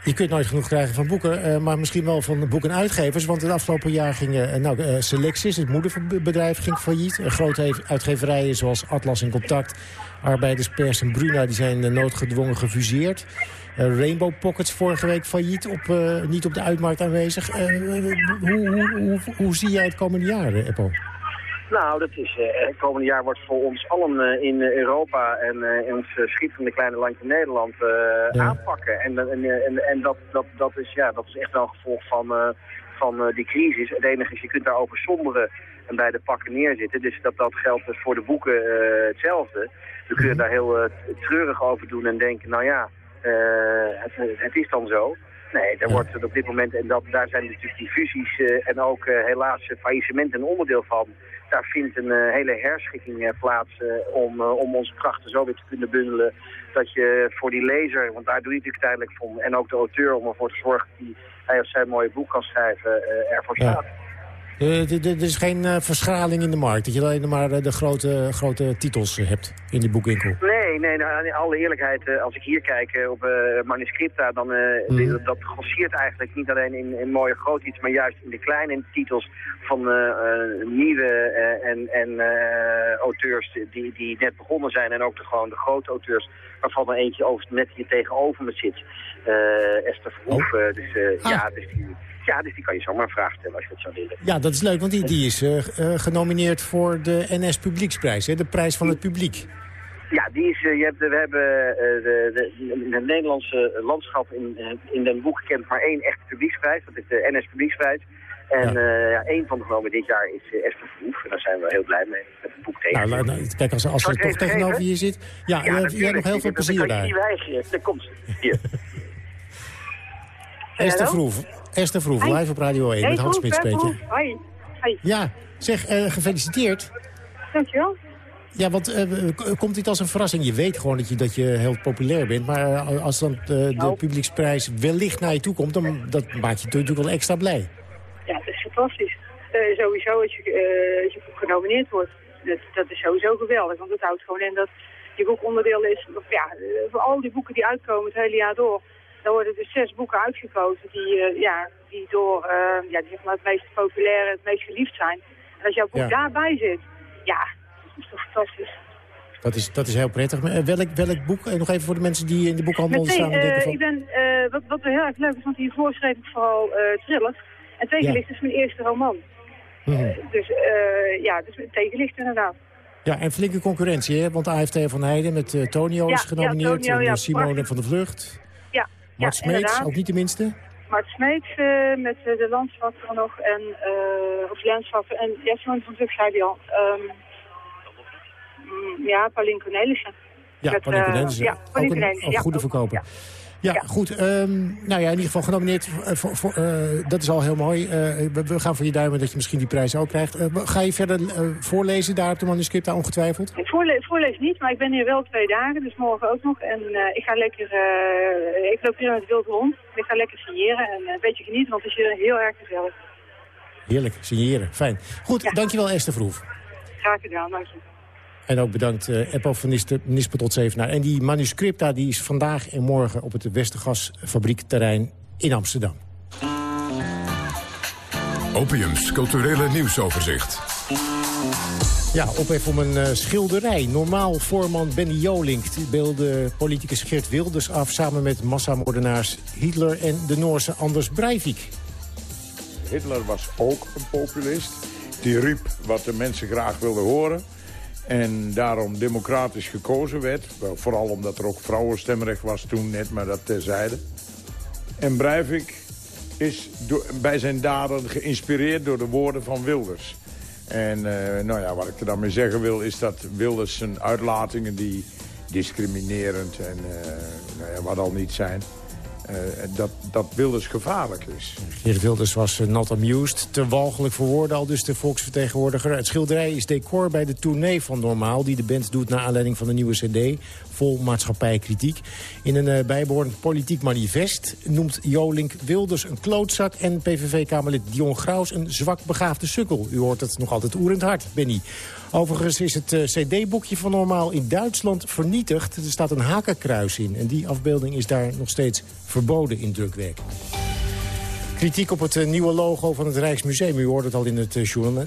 Je kunt nooit genoeg krijgen van boeken, uh, maar misschien wel van boekenuitgevers. Want het afgelopen jaar ging uh, nou, uh, Selectis, het moederbedrijf, ging failliet. grote uitgeverijen zoals Atlas in Contact, Arbeiderspers en Bruna... die zijn noodgedwongen gefuseerd. Rainbow Pockets vorige week failliet, op, niet op de uitmarkt aanwezig. Hoe, hoe, hoe, hoe, zie jij het komende jaar, Apple? Nou, dat is, uh, het komende jaar wordt voor ons allen uh, in Europa en uh, in ons schietende kleine landje Nederland ja. aanpakken. En, en, en, en dat, dat, dat, is, ja, dat is echt wel een gevolg van, van die crisis. Het enige is, je kunt daarover somberen en bij de pakken neerzitten. Dus dat, dat geldt voor de boeken hetzelfde. We kunnen daar heel treurig over doen en denken, nou ja, het, het, is dan zo. Nee, daar wordt op dit moment, en dat, daar zijn natuurlijk die fusies en ook helaas faillissement een onderdeel van daar vindt een uh, hele herschikking uh, plaats uh, om, om onze krachten zo weer te kunnen bundelen. Dat je voor die lezer, want daar doe je natuurlijk uiteindelijk voor, en ook de auteur om ervoor te zorgen dat hij of zij een mooie boek kan schrijven, ervoor staat. Ja. Er is geen verschraling in de markt, dat je alleen maar de grote, grote titels hebt in die boekwinkel. Nee, nee, nou, in alle eerlijkheid, als ik hier kijk op manuscripta, dan mm. dat grossiert eigenlijk niet alleen in, in mooie grote iets, maar juist in de kleine titels van nieuwe en, en auteurs die, die net begonnen zijn en ook de, gewoon de grote auteurs waarvan er eentje over, net hier tegenover me zit. Esther Verhoef. Oh. dus ah. ja, dus die, ja, dus die kan je zomaar een vraag stellen als je dat zou willen. Ja, dat is leuk, want die, die is uh, genomineerd voor de NS Publieksprijs, hè? de prijs van het publiek. Ja, die is, je hebt, we hebben de, de, het Nederlandse landschap in, in Den Boek maar één echte publieksprijs. Dat is de NS Publieksprijs. En ja. Uh, ja, een van de genomen dit jaar is uh, Esther Verhoef. En daar zijn we heel blij mee met het boek tegen. Nou, nou, kijk, als, als er toch tegenover je zit... Ja, ja je hebt nog heel veel plezier daar. Dat kan je niet weigeren. Daar komt ze. Hier. Esther Verhoef. Esther Verhoef, live op Radio 1 hey, met Hans. Hoi. Hoi. Ja, zeg, uh, gefeliciteerd. Dankjewel. Ja, want uh, komt dit als een verrassing? Je weet gewoon dat je, dat je heel populair bent. Maar als dan uh, de nou. publieksprijs wellicht naar je toe komt... dan dat maakt je natuurlijk wel extra blij ja, dat is fantastisch. Uh, sowieso als je, als je genomineerd wordt, dat, dat is sowieso geweldig. Want het houdt gewoon in dat je boek onderdeel is, of ja, eh, voor al die boeken die uitkomen het hele jaar door, dan worden er zes boeken uitgekozen die, uh, ja, die door uh, ja, die zeg maar het meest populaire, het meest geliefd zijn. En als jouw boek daarbij zit, ja, dat is toch fantastisch. Dat is, dat is heel prettig. Maar welk, welk boek? nog even voor de mensen die in de boekhandel staan. Uh, ik ben, wat, wat heel erg leuk is, want hiervoor schreef ik vooral thrillers. En Tegenlicht ja. is mijn eerste roman. Mhm. Uh, dus uh, ja, dus Tegenlicht inderdaad. Ja, en flinke concurrentie, hè? Want AFT van Heijden met uh, Tonio is genomineerd. Ja, Tonio, en Simone van de Vlucht. Ja, Mart Smeets, ook niet de minste. Mart Smeets met de Landsvatter nog. En, of Landsvatter. En ja, Simone van de Vlucht zei hij al. Um, ja, Pauline Cornelissen. Ja, met, Pauline Cornelissen. ja, Pauline ook een, ook goede verkoper. Ja, goed. Um, nou ja, in ieder geval genomineerd. Voor, voor, uh, dat is al heel mooi. Uh, we, gaan voor je duimen dat je misschien die prijs ook krijgt. ga je verder voorlezen daar op de manuscript, daar ongetwijfeld? Ik voorle voorlees niet, maar ik ben hier wel twee dagen, dus morgen ook nog. En ik ga lekker, ik loop hier met wild rond. Ik ga lekker signeren en een beetje genieten, want het is hier heel erg gezellig. Heerlijk, signeren. Fijn. Goed, ja. dankjewel Esther Vroef. Graag gedaan, dank je. En ook bedankt uh, Eppo van Nispe tot Zevenaar. En die manuscripta die is vandaag en morgen op het Westergasfabriekterrein in Amsterdam. Opiums culturele nieuwsoverzicht. Ja, ophef om een uh, schilderij. Normaal voorman Benny Jolink beelde politicus Geert Wilders af... samen met massamoordenaars Hitler en de Noorse Anders Breivik. Hitler was ook een populist. Die riep wat de mensen graag wilden horen. En daarom democratisch gekozen werd. Vooral omdat er ook vrouwenstemrecht was toen net, maar dat terzijde. En Breivik is bij zijn daden geïnspireerd door de woorden van Wilders. En uh, nou ja, wat ik er dan mee zeggen wil, is dat Wilders zijn uitlatingen die discriminerend en uh, nou ja, wat al niet zijn... Uh, dat, dat Wilders gevaarlijk is. Geert Wilders was uh, not amused. Te walgelijk voor woorden, al dus de volksvertegenwoordiger. Het schilderij is decor bij de tournee van Normaal... die de band doet naar aanleiding van de nieuwe cd. Vol maatschappijkritiek. In een uh, bijbehorend politiek manifest noemt Jolink Wilders een klootzak... en PVV-kamerlid Dion Graus een zwak begaafde sukkel. U hoort het nog altijd oerend hard, Benny. Overigens is het cd-boekje van Normaal in Duitsland vernietigd. Er staat een hakenkruis in en die afbeelding is daar nog steeds verboden in drukwerk. Kritiek op het eh, nieuwe logo van het Rijksmuseum. U hoorde het al in het eh,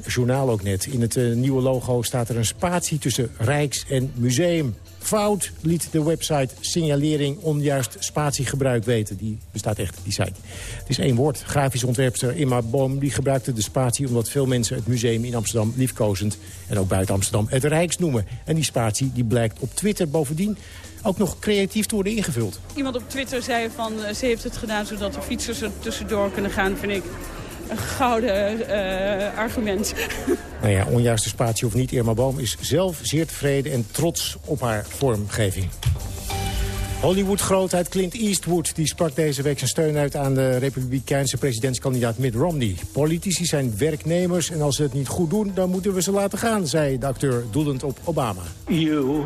journaal ook net. In het eh, nieuwe logo staat er een spatie tussen Rijks en Museum. Fout liet de website signalering onjuist spatiegebruik weten. Die bestaat echt, die site. Het is één woord. Grafisch ontwerpster Imma Boom die gebruikte de spatie... omdat veel mensen het museum in Amsterdam liefkozend... en ook buiten Amsterdam het Rijks noemen. En die spatie die blijkt op Twitter bovendien ook nog creatief te worden ingevuld. Iemand op Twitter zei van uh, ze heeft het gedaan zodat de fietsers er tussendoor kunnen gaan, vind ik een gouden uh, argument. Nou ja, onjuiste spatie of niet, Irma Boom is zelf zeer tevreden en trots op haar vormgeving. Hollywood-grootheid Clint Eastwood die sprak deze week zijn steun uit aan de republikeinse presidentskandidaat Mitt Romney. Politici zijn werknemers en als ze het niet goed doen, dan moeten we ze laten gaan, zei de acteur doelend op Obama. You,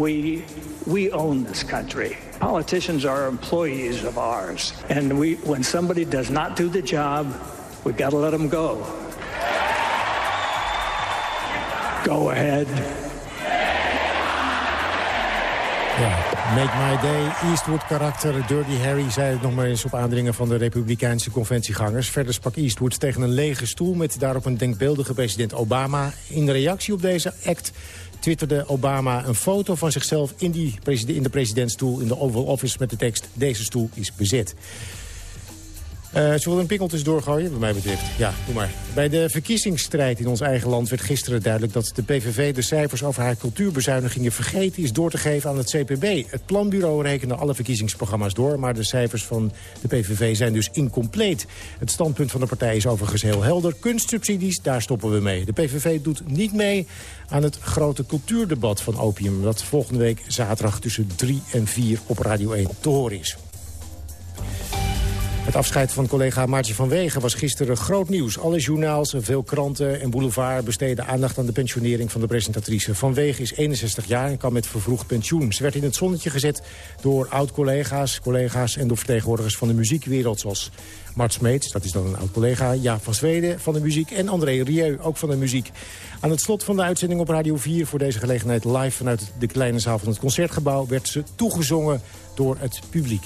we, we own this country. Politicians are employees of ours. And we, when somebody does not do the job, we got to let them go. Go ahead. Ja, Make My Day, Eastwood karakter, Dirty Harry... zei het nog maar eens op aandringen van de republikeinse conventiegangers. Verder sprak Eastwood tegen een lege stoel... met daarop een denkbeeldige president Obama. In reactie op deze act twitterde Obama een foto van zichzelf... in, die in de presidentstoel in de Oval Office met de tekst... deze stoel is bezet. Uh, zullen we een pinkel tussen doorgooien, wat mij betreft? Ja, doe maar. Bij de verkiezingsstrijd in ons eigen land werd gisteren duidelijk... dat de PVV de cijfers over haar cultuurbezuinigingen vergeten is door te geven aan het CPB. Het planbureau rekende alle verkiezingsprogramma's door... maar de cijfers van de PVV zijn dus incompleet. Het standpunt van de partij is overigens heel helder. Kunstsubsidies, daar stoppen we mee. De PVV doet niet mee aan het grote cultuurdebat van Opium... dat volgende week zaterdag tussen 3 en 4 op Radio 1 te horen is. Het afscheid van collega Maartje van Wegen was gisteren groot nieuws. Alle journaals, veel kranten en boulevard besteden aandacht aan de pensionering van de presentatrice. Van Wegen is 61 jaar en kan met vervroegd pensioen. Ze werd in het zonnetje gezet door oud-collega's collega's en door vertegenwoordigers van de muziekwereld zoals Mart Smeets, dat is dan een oud-collega, Jaap van Zweden van de muziek... en André Rieu, ook van de muziek. Aan het slot van de uitzending op Radio 4 voor deze gelegenheid live... vanuit de kleine zaal van het Concertgebouw werd ze toegezongen door het publiek.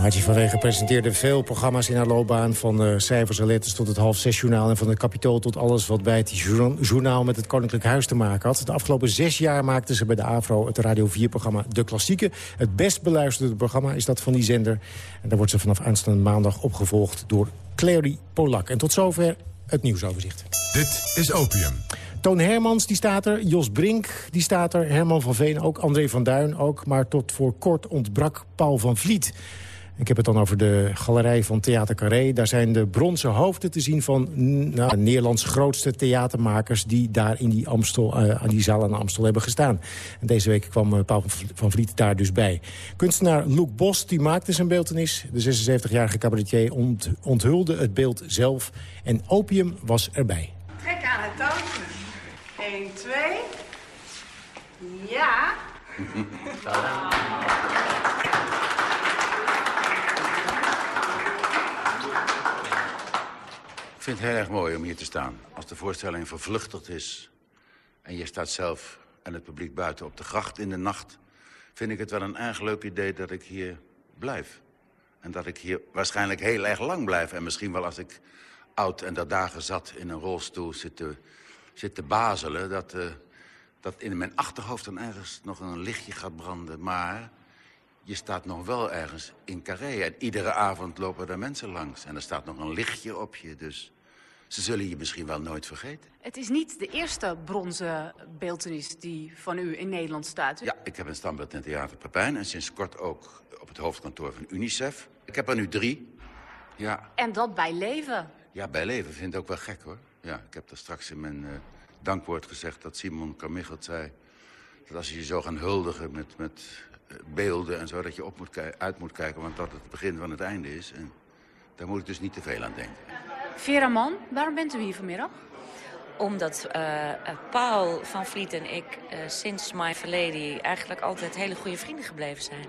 Hartje van Wegen presenteerde veel programma's in haar loopbaan... van uh, cijfers en letters tot het half zes journaal... en van het kapitool tot alles wat bij het journaal met het Koninklijk Huis te maken had. De afgelopen zes jaar maakte ze bij de AVRO het Radio 4-programma De Klassieke. Het best beluisterde programma is dat van die zender. En daar wordt ze vanaf aanstaande maandag opgevolgd door Clary Polak. En tot zover het nieuwsoverzicht. Dit is Opium. Toon Hermans die staat er, Jos Brink die staat er, Herman van Veen ook, André van Duin ook. Maar tot voor kort ontbrak Paul van Vliet. Ik heb het dan over de galerij van Theater Carré. Daar zijn de bronzen hoofden te zien van nou, Nederlands grootste theatermakers... die daar in die, Amstel, uh, aan die zaal aan Amstel hebben gestaan. En deze week kwam uh, Paul van Vliet daar dus bij. Kunstenaar Luc Bos die maakte zijn beeldenis. De 76-jarige cabaretier ont, onthulde het beeld zelf. En opium was erbij. Trek aan het touwtje. 1, 2. Ja. Ik vind het heel erg mooi om hier te staan. Als de voorstelling vervluchtigd is en je staat zelf en het publiek buiten op de gracht in de nacht... vind ik het wel een erg leuk idee dat ik hier blijf. En dat ik hier waarschijnlijk heel erg lang blijf. En misschien wel als ik oud en dat dagen zat in een rolstoel zit te, zit te bazelen... Dat, uh, dat in mijn achterhoofd dan ergens nog een lichtje gaat branden. Maar je staat nog wel ergens in Carré. En iedere avond lopen er mensen langs. En er staat nog een lichtje op je, dus ze zullen je misschien wel nooit vergeten. Het is niet de eerste bronzen beeldenis die van u in Nederland staat. Ja, ik heb een standbeeld in Theater Pepijn en sinds kort ook op het hoofdkantoor van UNICEF. Ik heb er nu drie. Ja. En dat bij leven? Ja, bij leven vind ik ook wel gek, hoor. Ja, ik heb daar straks in mijn uh, dankwoord gezegd dat Simon Carmichelt zei... dat als je je zo gaan huldigen met, met beelden en zo... dat je op moet uit moet kijken, want dat het begin van het einde is. En daar moet ik dus niet te veel aan denken. Vera Man, waarom bent u hier vanmiddag? Omdat uh, Paul van Vliet en ik uh, sinds My verleden eigenlijk altijd hele goede vrienden gebleven zijn.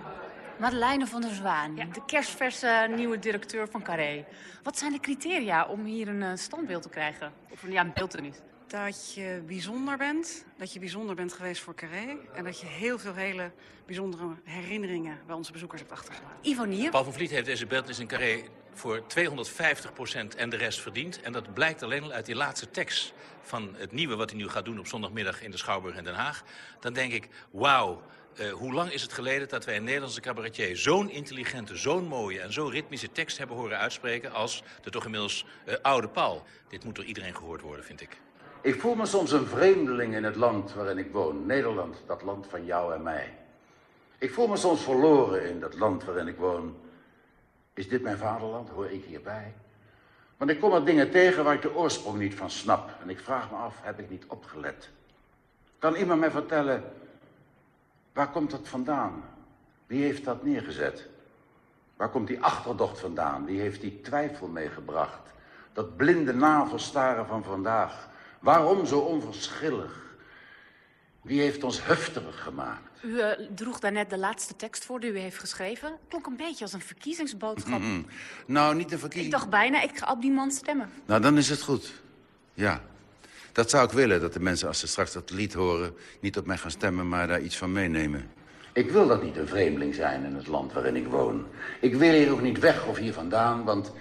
Madeleine van der Zwaan, ja. de kerstverse nieuwe directeur van Carré. Wat zijn de criteria om hier een standbeeld te krijgen? Of ja, een beeldenis? Dat je bijzonder bent. Dat je bijzonder bent geweest voor Carré. En dat je heel veel hele bijzondere herinneringen bij onze bezoekers hebt achtergelaten. Ivonier? Paul van Vliet heeft deze beeldnis in Carré voor 250% en de rest verdiend. En dat blijkt alleen al uit die laatste tekst van het nieuwe wat hij nu gaat doen op zondagmiddag in de Schouwburg in Den Haag. Dan denk ik, wauw, uh, hoe lang is het geleden dat wij een Nederlandse cabaretier zo'n intelligente, zo'n mooie en zo ritmische tekst hebben horen uitspreken als de toch inmiddels uh, oude Paul. Dit moet door iedereen gehoord worden, vind ik. Ik voel me soms een vreemdeling in het land waarin ik woon. Nederland, dat land van jou en mij. Ik voel me soms verloren in dat land waarin ik woon. Is dit mijn vaderland? Hoor ik hierbij? Want ik kom er dingen tegen waar ik de oorsprong niet van snap. En ik vraag me af, heb ik niet opgelet? Kan iemand mij vertellen, waar komt dat vandaan? Wie heeft dat neergezet? Waar komt die achterdocht vandaan? Wie heeft die twijfel meegebracht? Dat blinde navelstaren van vandaag. Waarom zo onverschillig? Wie heeft ons heftig gemaakt? U uh, droeg daarnet de laatste tekst voor die u heeft geschreven. Klonk een beetje als een verkiezingsboodschap. Mm -hmm. Nou, niet de verkiezing. Ik dacht bijna, ik ga op die man stemmen. Nou, dan is het goed. Ja. Dat zou ik willen, dat de mensen als ze straks dat lied horen... niet op mij gaan stemmen, maar daar iets van meenemen. Ik wil dat niet een vreemdeling zijn in het land waarin ik woon. Ik wil hier ook niet weg of hier vandaan, want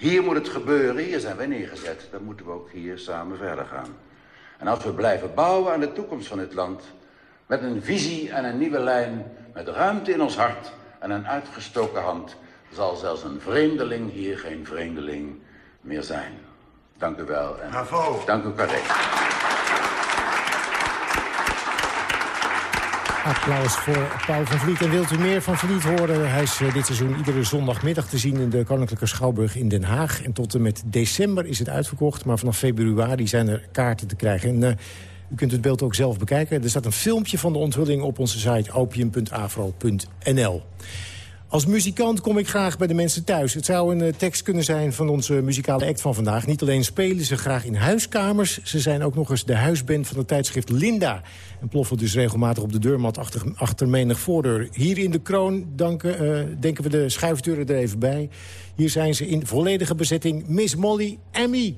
hier moet het gebeuren. Hier zijn wij neergezet. Dan moeten we ook hier samen verder gaan. En als we blijven bouwen aan de toekomst van dit land... met een visie en een nieuwe lijn, met ruimte in ons hart en een uitgestoken hand... zal zelfs een vreemdeling hier geen vreemdeling meer zijn. Dank u wel. En Bravo. Dank u, Carré. Applaus voor Paul van Vliet. En wilt u meer van Vliet horen? Hij is uh, dit seizoen iedere zondagmiddag te zien in de Koninklijke Schouwburg in Den Haag. En tot en met december is het uitverkocht. Maar vanaf februari zijn er kaarten te krijgen. En, uh, u kunt het beeld ook zelf bekijken. Er staat een filmpje van de onthulling op onze site opium.afro.nl. Als muzikant kom ik graag bij de mensen thuis. Het zou een uh, tekst kunnen zijn van onze muzikale act van vandaag. Niet alleen spelen ze graag in huiskamers... ze zijn ook nog eens de huisband van het tijdschrift Linda. En ploffen dus regelmatig op de deurmat achter, achter menig voordeur. Hier in de kroon danken, uh, denken we de schuifdeuren er even bij. Hier zijn ze in volledige bezetting Miss Molly Emmy.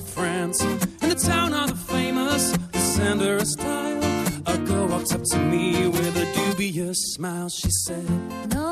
France in the town of the famous Sandra style. A girl walked up to me with a dubious smile. She said, No,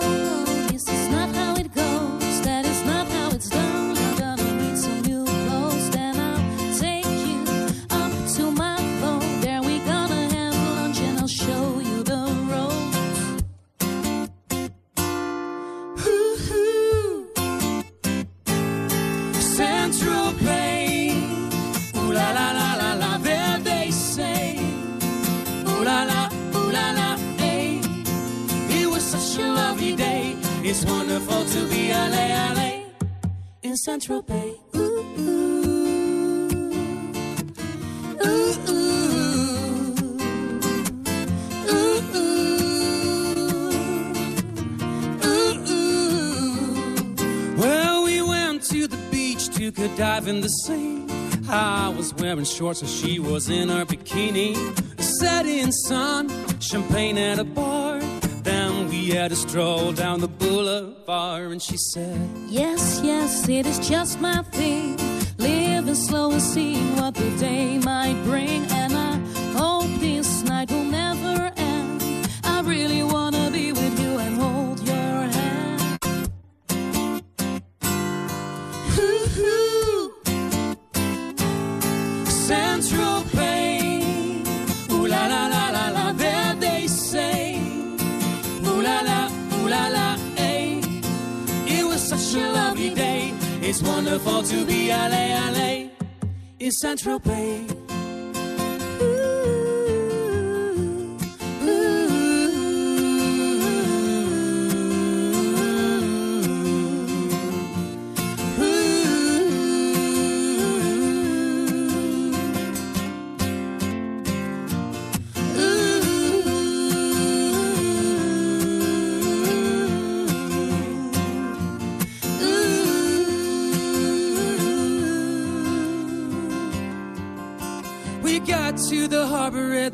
I was wearing shorts and she was in her bikini. Setting sun, champagne at a bar. Then we had a stroll down the boulevard and she said, Yes, yes, it is just my thing.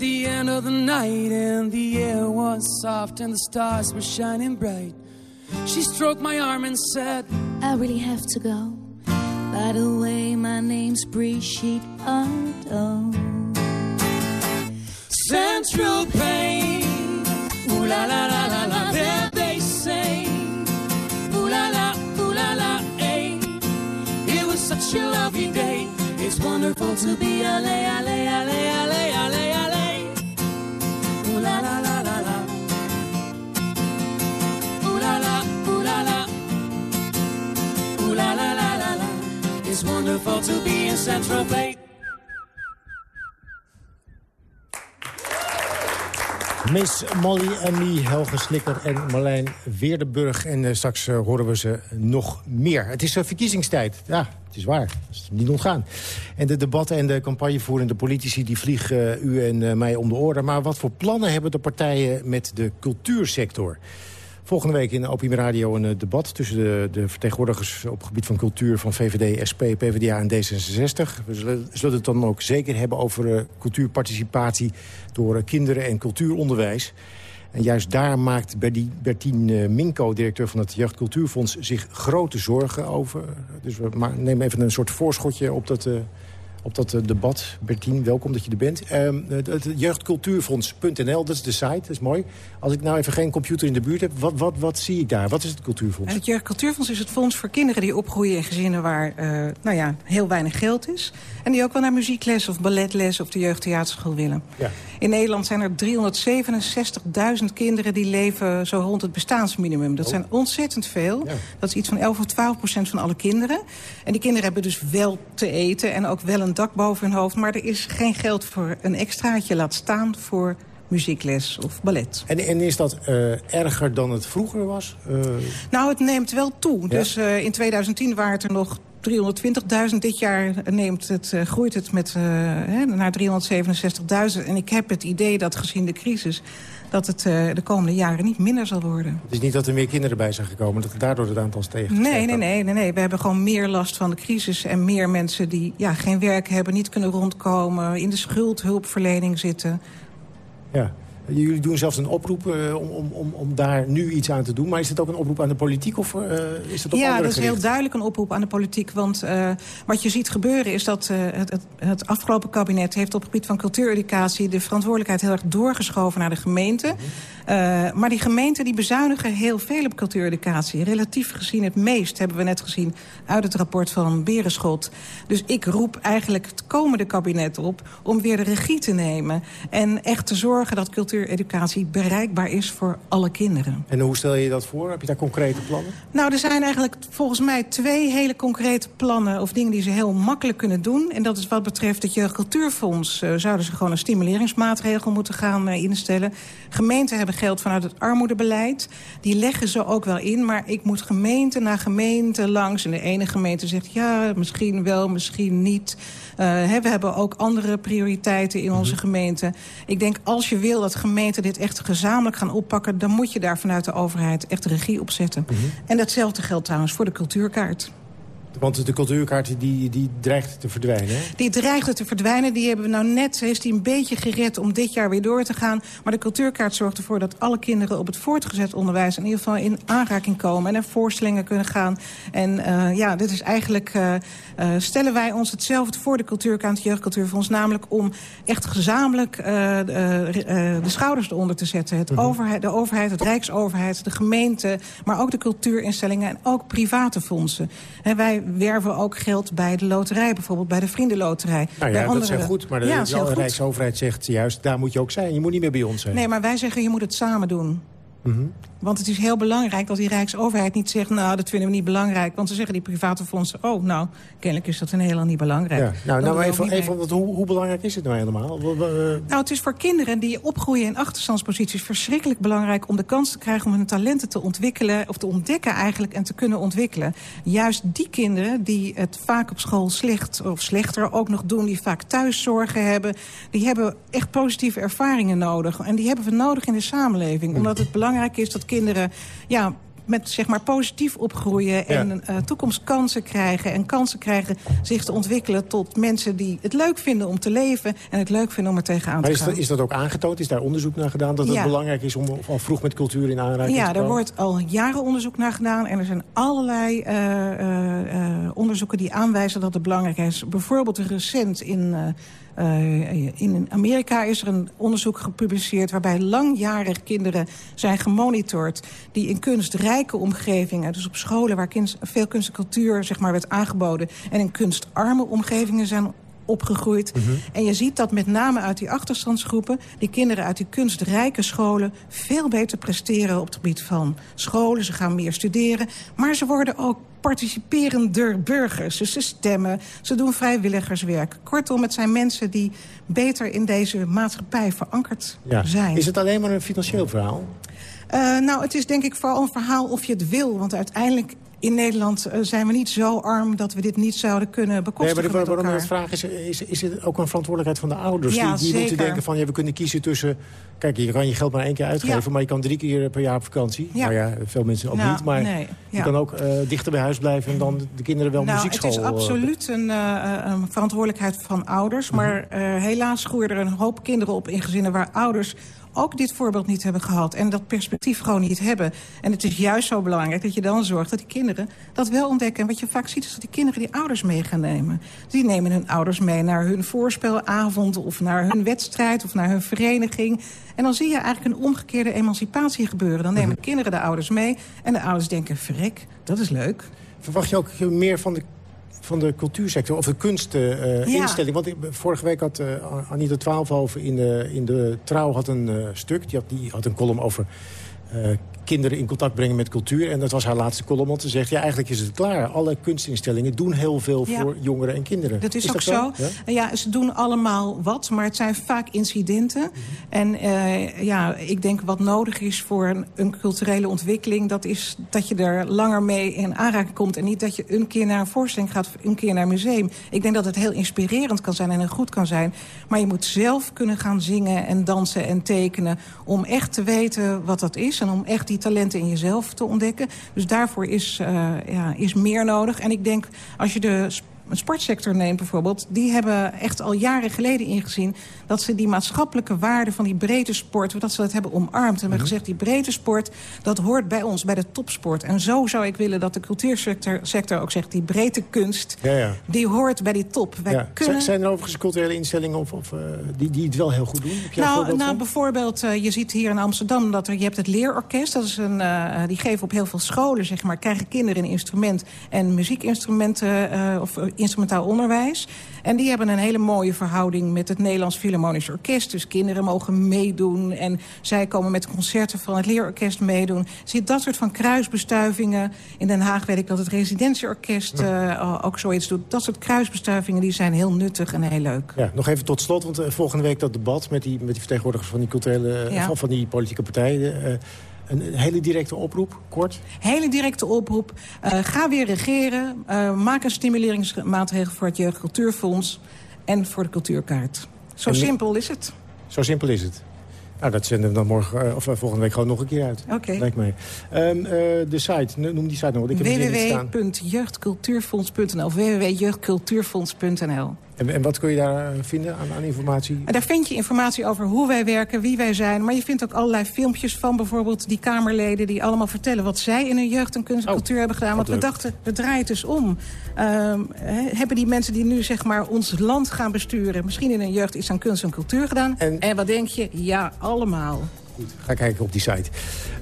The end of the night, and the air was soft and the stars were shining bright. She stroked my arm and said, I really have to go. By the way, my name's Brigitte Bardot. Central Pain. Ooh la la la la la, there they say. Ooh la la, ooh la la, hey. It was such a lovely day. It's wonderful to be ale, ale, ale, ale, wonderful to be in. Miss Molly en Me, Helge Slikker en Marlijn Weerdenburg. En eh, straks eh, horen we ze nog meer. Het is uh, verkiezingstijd. Ja, het is waar. Dat is niet ontgaan. En de debatten en de campagnevoerende politici... die vliegen eh, u en eh, mij om de oren. Maar wat voor plannen hebben de partijen met de cultuursector? Volgende week in Opium Radio een eh, debat tussen de, de vertegenwoordigers op het gebied van cultuur van VVD, SP, PvdA en D66. We zullen, zullen het dan ook zeker hebben over eh, cultuurparticipatie door eh, kinderen en cultuuronderwijs. En juist daar maakt Bertien Minko, directeur van het Jeugdcultuurfonds, zich grote zorgen over. Dus we nemen even een soort voorschotje op dat, op dat eh, debat. Bertien, welkom dat je er bent. Ehm, het, jeugdcultuurfonds.nl, dat is de site, dat is mooi. Als ik nou even geen computer in de buurt heb, wat, wat, wat zie ik daar? Wat is het cultuurfonds? Het Jeugdcultuurfonds is het fonds voor kinderen die opgroeien in gezinnen waar eh, nou ja, heel weinig geld is. En die ook wel naar muziekles of balletles of de jeugdtheaterschool willen. Ja. In Nederland zijn er 367.000 kinderen die leven zo rond het bestaansminimum. Dat zijn ontzettend veel. Dat is iets van 11 of 12 procent van alle kinderen. En die kinderen hebben dus wel te eten en ook wel een dak boven hun hoofd. Maar er is geen geld voor een extraatje, laat staan voor muziekles of ballet. En, en is dat eh, erger dan het vroeger was? Eh, Nou, het neemt wel toe. Dus eh, in 2010 waren het er nog 320.000. Dit jaar neemt het, eh, groeit het met, eh, hè, naar 367.000. En ik heb het idee dat gezien de crisis... dat het eh, de komende jaren niet minder zal worden. het is niet dat er meer kinderen bij zijn gekomen, dat daardoor het aantal tegen. Nee, nee, nee, nee, nee. We hebben gewoon meer last van de crisis. En meer mensen die ja, geen werk hebben, niet kunnen rondkomen... in de schuldhulpverlening zitten. Ja. Jullie doen zelfs een oproep eh, om, om, om, om daar nu iets aan te doen. Maar is het ook een oproep aan de politiek of eh, is het op ja, dat is heel duidelijk een oproep aan de politiek. Want eh, wat je ziet gebeuren is dat het, het, het afgelopen kabinet... heeft op het gebied van cultuureducatie de verantwoordelijkheid heel erg doorgeschoven naar de gemeente. Mhm. Maar die gemeenten die bezuinigen heel veel op cultuureducatie. Relatief gezien het meest, hebben we net gezien... uit het rapport van Berenschot. Dus ik roep eigenlijk het komende kabinet op... om weer de regie te nemen. En echt te zorgen dat cultuureducatie bereikbaar is voor alle kinderen. En hoe stel je dat voor? Heb je daar concrete plannen? Nou, er zijn eigenlijk volgens mij twee hele concrete plannen... of dingen die ze heel makkelijk kunnen doen. En dat is wat betreft het Jeugdcultuurfonds... eh, zouden ze gewoon een stimuleringsmaatregel moeten gaan eh, instellen. Gemeenten hebben geld vanuit het armoedebeleid. Die leggen ze ook wel in, maar ik moet gemeente na gemeente langs. En de ene gemeente zegt ja, misschien wel, misschien niet. Eh, hè, we hebben ook andere prioriteiten in onze gemeente. Ik denk, als je wil dat gemeenten dit echt gezamenlijk gaan oppakken... dan moet je daar vanuit de overheid echt regie op zetten. En datzelfde geldt trouwens voor de cultuurkaart. Want de cultuurkaart die, die dreigt te verdwijnen. Hè? Die dreigde te verdwijnen. Die hebben we nou net, heeft die een beetje gered om dit jaar weer door te gaan. Maar de cultuurkaart zorgt ervoor dat alle kinderen op het voortgezet onderwijs... in ieder geval in aanraking komen en er voorstellingen kunnen gaan. En eh, ja, dit is eigenlijk... eh, eh, stellen wij ons hetzelfde voor de cultuurkaart, het jeugdcultuurfonds... namelijk om echt gezamenlijk de, de schouders eronder te zetten. Het overheid, de overheid, het rijksoverheid, de gemeente... maar ook de cultuurinstellingen en ook private fondsen. En wij werven ook geld bij de loterij, bijvoorbeeld bij de Vriendenloterij. Nou bij ja, dat andere- zijn goed. Maar de, Ja, is de. Rijksoverheid zegt juist, daar moet je ook zijn. Je moet niet meer bij ons zijn. Nee, maar wij zeggen je moet het samen doen. Mhm. Want het is heel belangrijk dat die Rijksoverheid niet zegt... nou, dat vinden we niet belangrijk. Want ze zeggen die private fondsen... oh, nou, kennelijk is dat een helemaal niet belangrijk. Ja. Nou, nou even, even want hoe, hoe belangrijk is het nou helemaal? Eh, Nou, het is voor kinderen die opgroeien in achterstandsposities... verschrikkelijk belangrijk om de kans te krijgen om hun talenten te ontwikkelen... of te ontdekken eigenlijk en te kunnen ontwikkelen. Juist die kinderen die het vaak op school slecht of slechter ook nog doen... die vaak thuiszorgen hebben... die hebben echt positieve ervaringen nodig. En die hebben we nodig in de samenleving. Omdat het belangrijk is dat kinderen... ja, met zeg maar positief opgroeien en eh, toekomstkansen krijgen... en kansen krijgen zich te ontwikkelen tot mensen die het leuk vinden om te leven... en het leuk vinden om er tegenaan maar te is gaan. dat, is dat ook aangetoond? Is daar onderzoek naar gedaan? Dat het Ja. belangrijk is om al vroeg met cultuur in aanraking te Ja, komen? er wordt al jaren onderzoek naar gedaan. En er zijn allerlei eh, eh, onderzoeken die aanwijzen dat het belangrijk is. Bijvoorbeeld recent in, Uh, in Amerika is er een onderzoek gepubliceerd... waarbij langjarig kinderen zijn gemonitord... die in kunstrijke omgevingen, dus op scholen... waar veel kunst en cultuur zeg maar, werd aangeboden... en in kunstarme omgevingen zijn opgegroeid. Mm -hmm. En je ziet dat met name uit die achterstandsgroepen... die kinderen uit die kunstrijke scholen... veel beter presteren op het gebied van scholen. Ze gaan meer studeren. Maar ze worden ook participerender burgers. Dus ze stemmen, ze doen vrijwilligerswerk. Kortom, het zijn mensen die beter in deze maatschappij verankerd ja. zijn. Is het alleen maar een financieel verhaal? Uh, nou, het is denk ik vooral een verhaal of je het wil. Want uiteindelijk in Nederland uh, zijn we niet zo arm dat we dit niet zouden kunnen bekostigen nee, maar de, waarom ik vraag is, is, is het ook een verantwoordelijkheid van de ouders? Ja, die die moeten denken van, ja, we kunnen kiezen tussen... Kijk, je kan je geld maar één keer uitgeven, ja. maar je kan drie keer per jaar op vakantie. Ja. Nou ja, veel mensen ook nou, niet, maar nee, je kan ook uh, dichter bij huis blijven... en dan de kinderen wel nou, muziekschool... Het is absoluut een, uh, een verantwoordelijkheid van ouders. Maar uh, helaas groeien er een hoop kinderen op in gezinnen waar ouders ook dit voorbeeld niet hebben gehad... en dat perspectief gewoon niet hebben. En het is juist zo belangrijk dat je dan zorgt dat die kinderen dat wel ontdekken. En wat je vaak ziet is dat die kinderen die ouders mee gaan nemen. Die nemen hun ouders mee naar hun voorspelavond... of naar hun wedstrijd of naar hun vereniging. En dan zie je eigenlijk een omgekeerde emancipatie gebeuren. Dan nemen kinderen de ouders mee en de ouders denken... verrek, dat is leuk. Verwacht je ook meer van de van de cultuursector of de kunstinstelling. Ja. Want vorige week had uh, Anita Twaalfhoven in de, in de Trouw had een uh, stuk. Die had, die had een column over kinderen in contact brengen met cultuur. En dat was haar laatste column, want ze zegt... ja, eigenlijk is het klaar. Alle kunstinstellingen doen heel veel ja. voor jongeren en kinderen. Dat is, is ook dat zo. Ja? ja? ze doen allemaal wat, maar het zijn vaak incidenten. Mm -hmm. En uh, ja, ik denk wat nodig is voor een, een, culturele ontwikkeling... dat is dat je er langer mee in aanraking komt... en niet dat je een keer naar een voorstelling gaat... een keer naar een museum. Ik denk dat het heel inspirerend kan zijn en goed kan zijn. Maar je moet zelf kunnen gaan zingen en dansen en tekenen... om echt te weten wat dat is en om echt die talenten in jezelf te ontdekken. Dus daarvoor is, uh, ja, is meer nodig. En ik denk, als je de sportsector neemt bijvoorbeeld... die hebben echt al jaren geleden ingezien... dat ze die maatschappelijke waarde van die breedte sport... dat ze dat hebben omarmd. En hebben gezegd, die breedte sport, dat hoort bij ons, bij de topsport. En zo zou ik willen dat de cultuursector sector ook zegt... die breedte kunst, ja, ja. die hoort bij die top. Wij ja. kunnen... Zijn er overigens culturele instellingen of, of, uh, die, die het wel heel goed doen? Heb nou, nou bijvoorbeeld, uh, je ziet hier in Amsterdam... dat er, je hebt het leerorkest, dat is een, uh, die geven op heel veel scholen... zeg maar, krijgen kinderen een instrument en muziekinstrumenten... of instrumentaal onderwijs. En die hebben een hele mooie verhouding met het Nederlands Philharmonisch Orkest. Dus kinderen mogen meedoen en zij komen met concerten van het leerorkest meedoen. Zit dat soort van kruisbestuivingen. In Den Haag weet ik dat het residentieorkest uh, ook zoiets doet. Dat soort kruisbestuivingen die zijn heel nuttig en heel leuk. Ja, nog even tot slot, want uh, volgende week dat debat met die, met die vertegenwoordigers van die culturele, ja. van, van die politieke partijen. Uh, een hele directe oproep, kort? Hele directe oproep. Uh, ga weer regeren. Uh, maak een stimuleringsmaatregel voor het Jeugd Cultuurfonds... en voor de cultuurkaart. Zo en simpel is het. Zo simpel is het. Nou, dat zenden we dan morgen, uh, of volgende week gewoon nog een keer uit. Oké. Okay. Lijkt mij. Um, de site, noem die site nog. www.jeugdcultuurfonds.nl www.jeugdcultuurfonds.nl en, en, wat kun je daar vinden aan, aan, informatie? Daar vind je informatie over hoe wij werken, wie wij zijn. Maar je vindt ook allerlei filmpjes van bijvoorbeeld die Kamerleden... die allemaal vertellen wat zij in hun jeugd en kunst en oh, cultuur hebben gedaan. Want we leuk. dachten, we draaien het dus om. Um, he, hebben die mensen die nu zeg maar ons land gaan besturen... misschien in hun jeugd iets aan kunst en cultuur gedaan? En, en wat denk je? Ja, allemaal. Ga kijken op die site.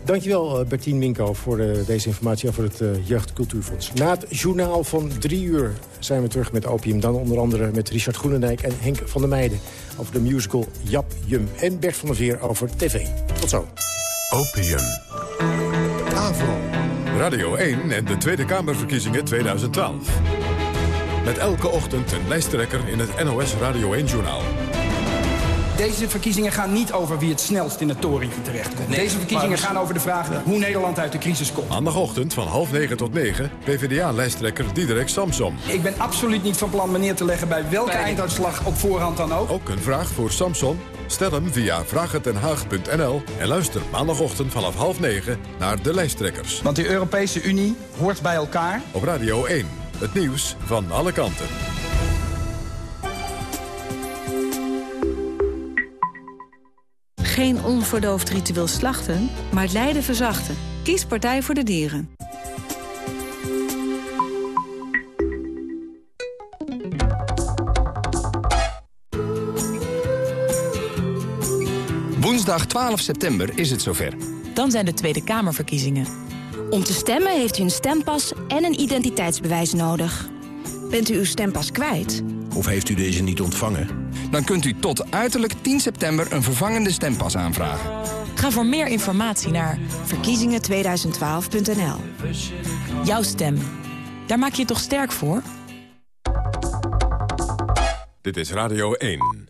Dankjewel Bertien Minko voor uh, deze informatie over het uh, Jeugdcultuurfonds. Na het journaal van drie uur zijn we terug met Opium. Dan onder andere met Richard Groenendijk en Henk van der Meijden... over de musical Jap Jum. En Bert van der Veer over tv. Tot zo. Opium. Avro. Radio 1 en de Tweede Kamerverkiezingen 2012. Met elke ochtend een lijsttrekker in het NOS Radio 1-journaal. Deze verkiezingen gaan niet over wie het snelst in het torentje terechtkomt. Nee, Deze verkiezingen maar... gaan over de vraag ja. hoe Nederland uit de crisis komt. Maandagochtend van half negen tot negen, PvdA-lijsttrekker Diederik Samsom. Ik ben absoluut niet van plan meneer te leggen bij welke einduitslag op voorhand dan ook. Ook een vraag voor Samson? Stel hem via vraaghetdenhaag.nl en luister maandagochtend vanaf half negen naar de lijsttrekkers. Want de Europese Unie hoort bij elkaar. Op Radio 1, het nieuws van alle kanten. Geen onverdoofd ritueel slachten, maar het lijden verzachten. Kies Partij voor de Dieren. Woensdag 12 september is het zover. Dan zijn de Tweede Kamerverkiezingen. Om te stemmen heeft u een stempas en een identiteitsbewijs nodig. Bent u uw stempas kwijt? Of heeft u deze niet ontvangen? Dan kunt u tot uiterlijk 10 september een vervangende stempas aanvragen. Ga voor meer informatie naar verkiezingen2012.nl. Jouw stem. Daar maak je je toch sterk voor? Dit is Radio 1.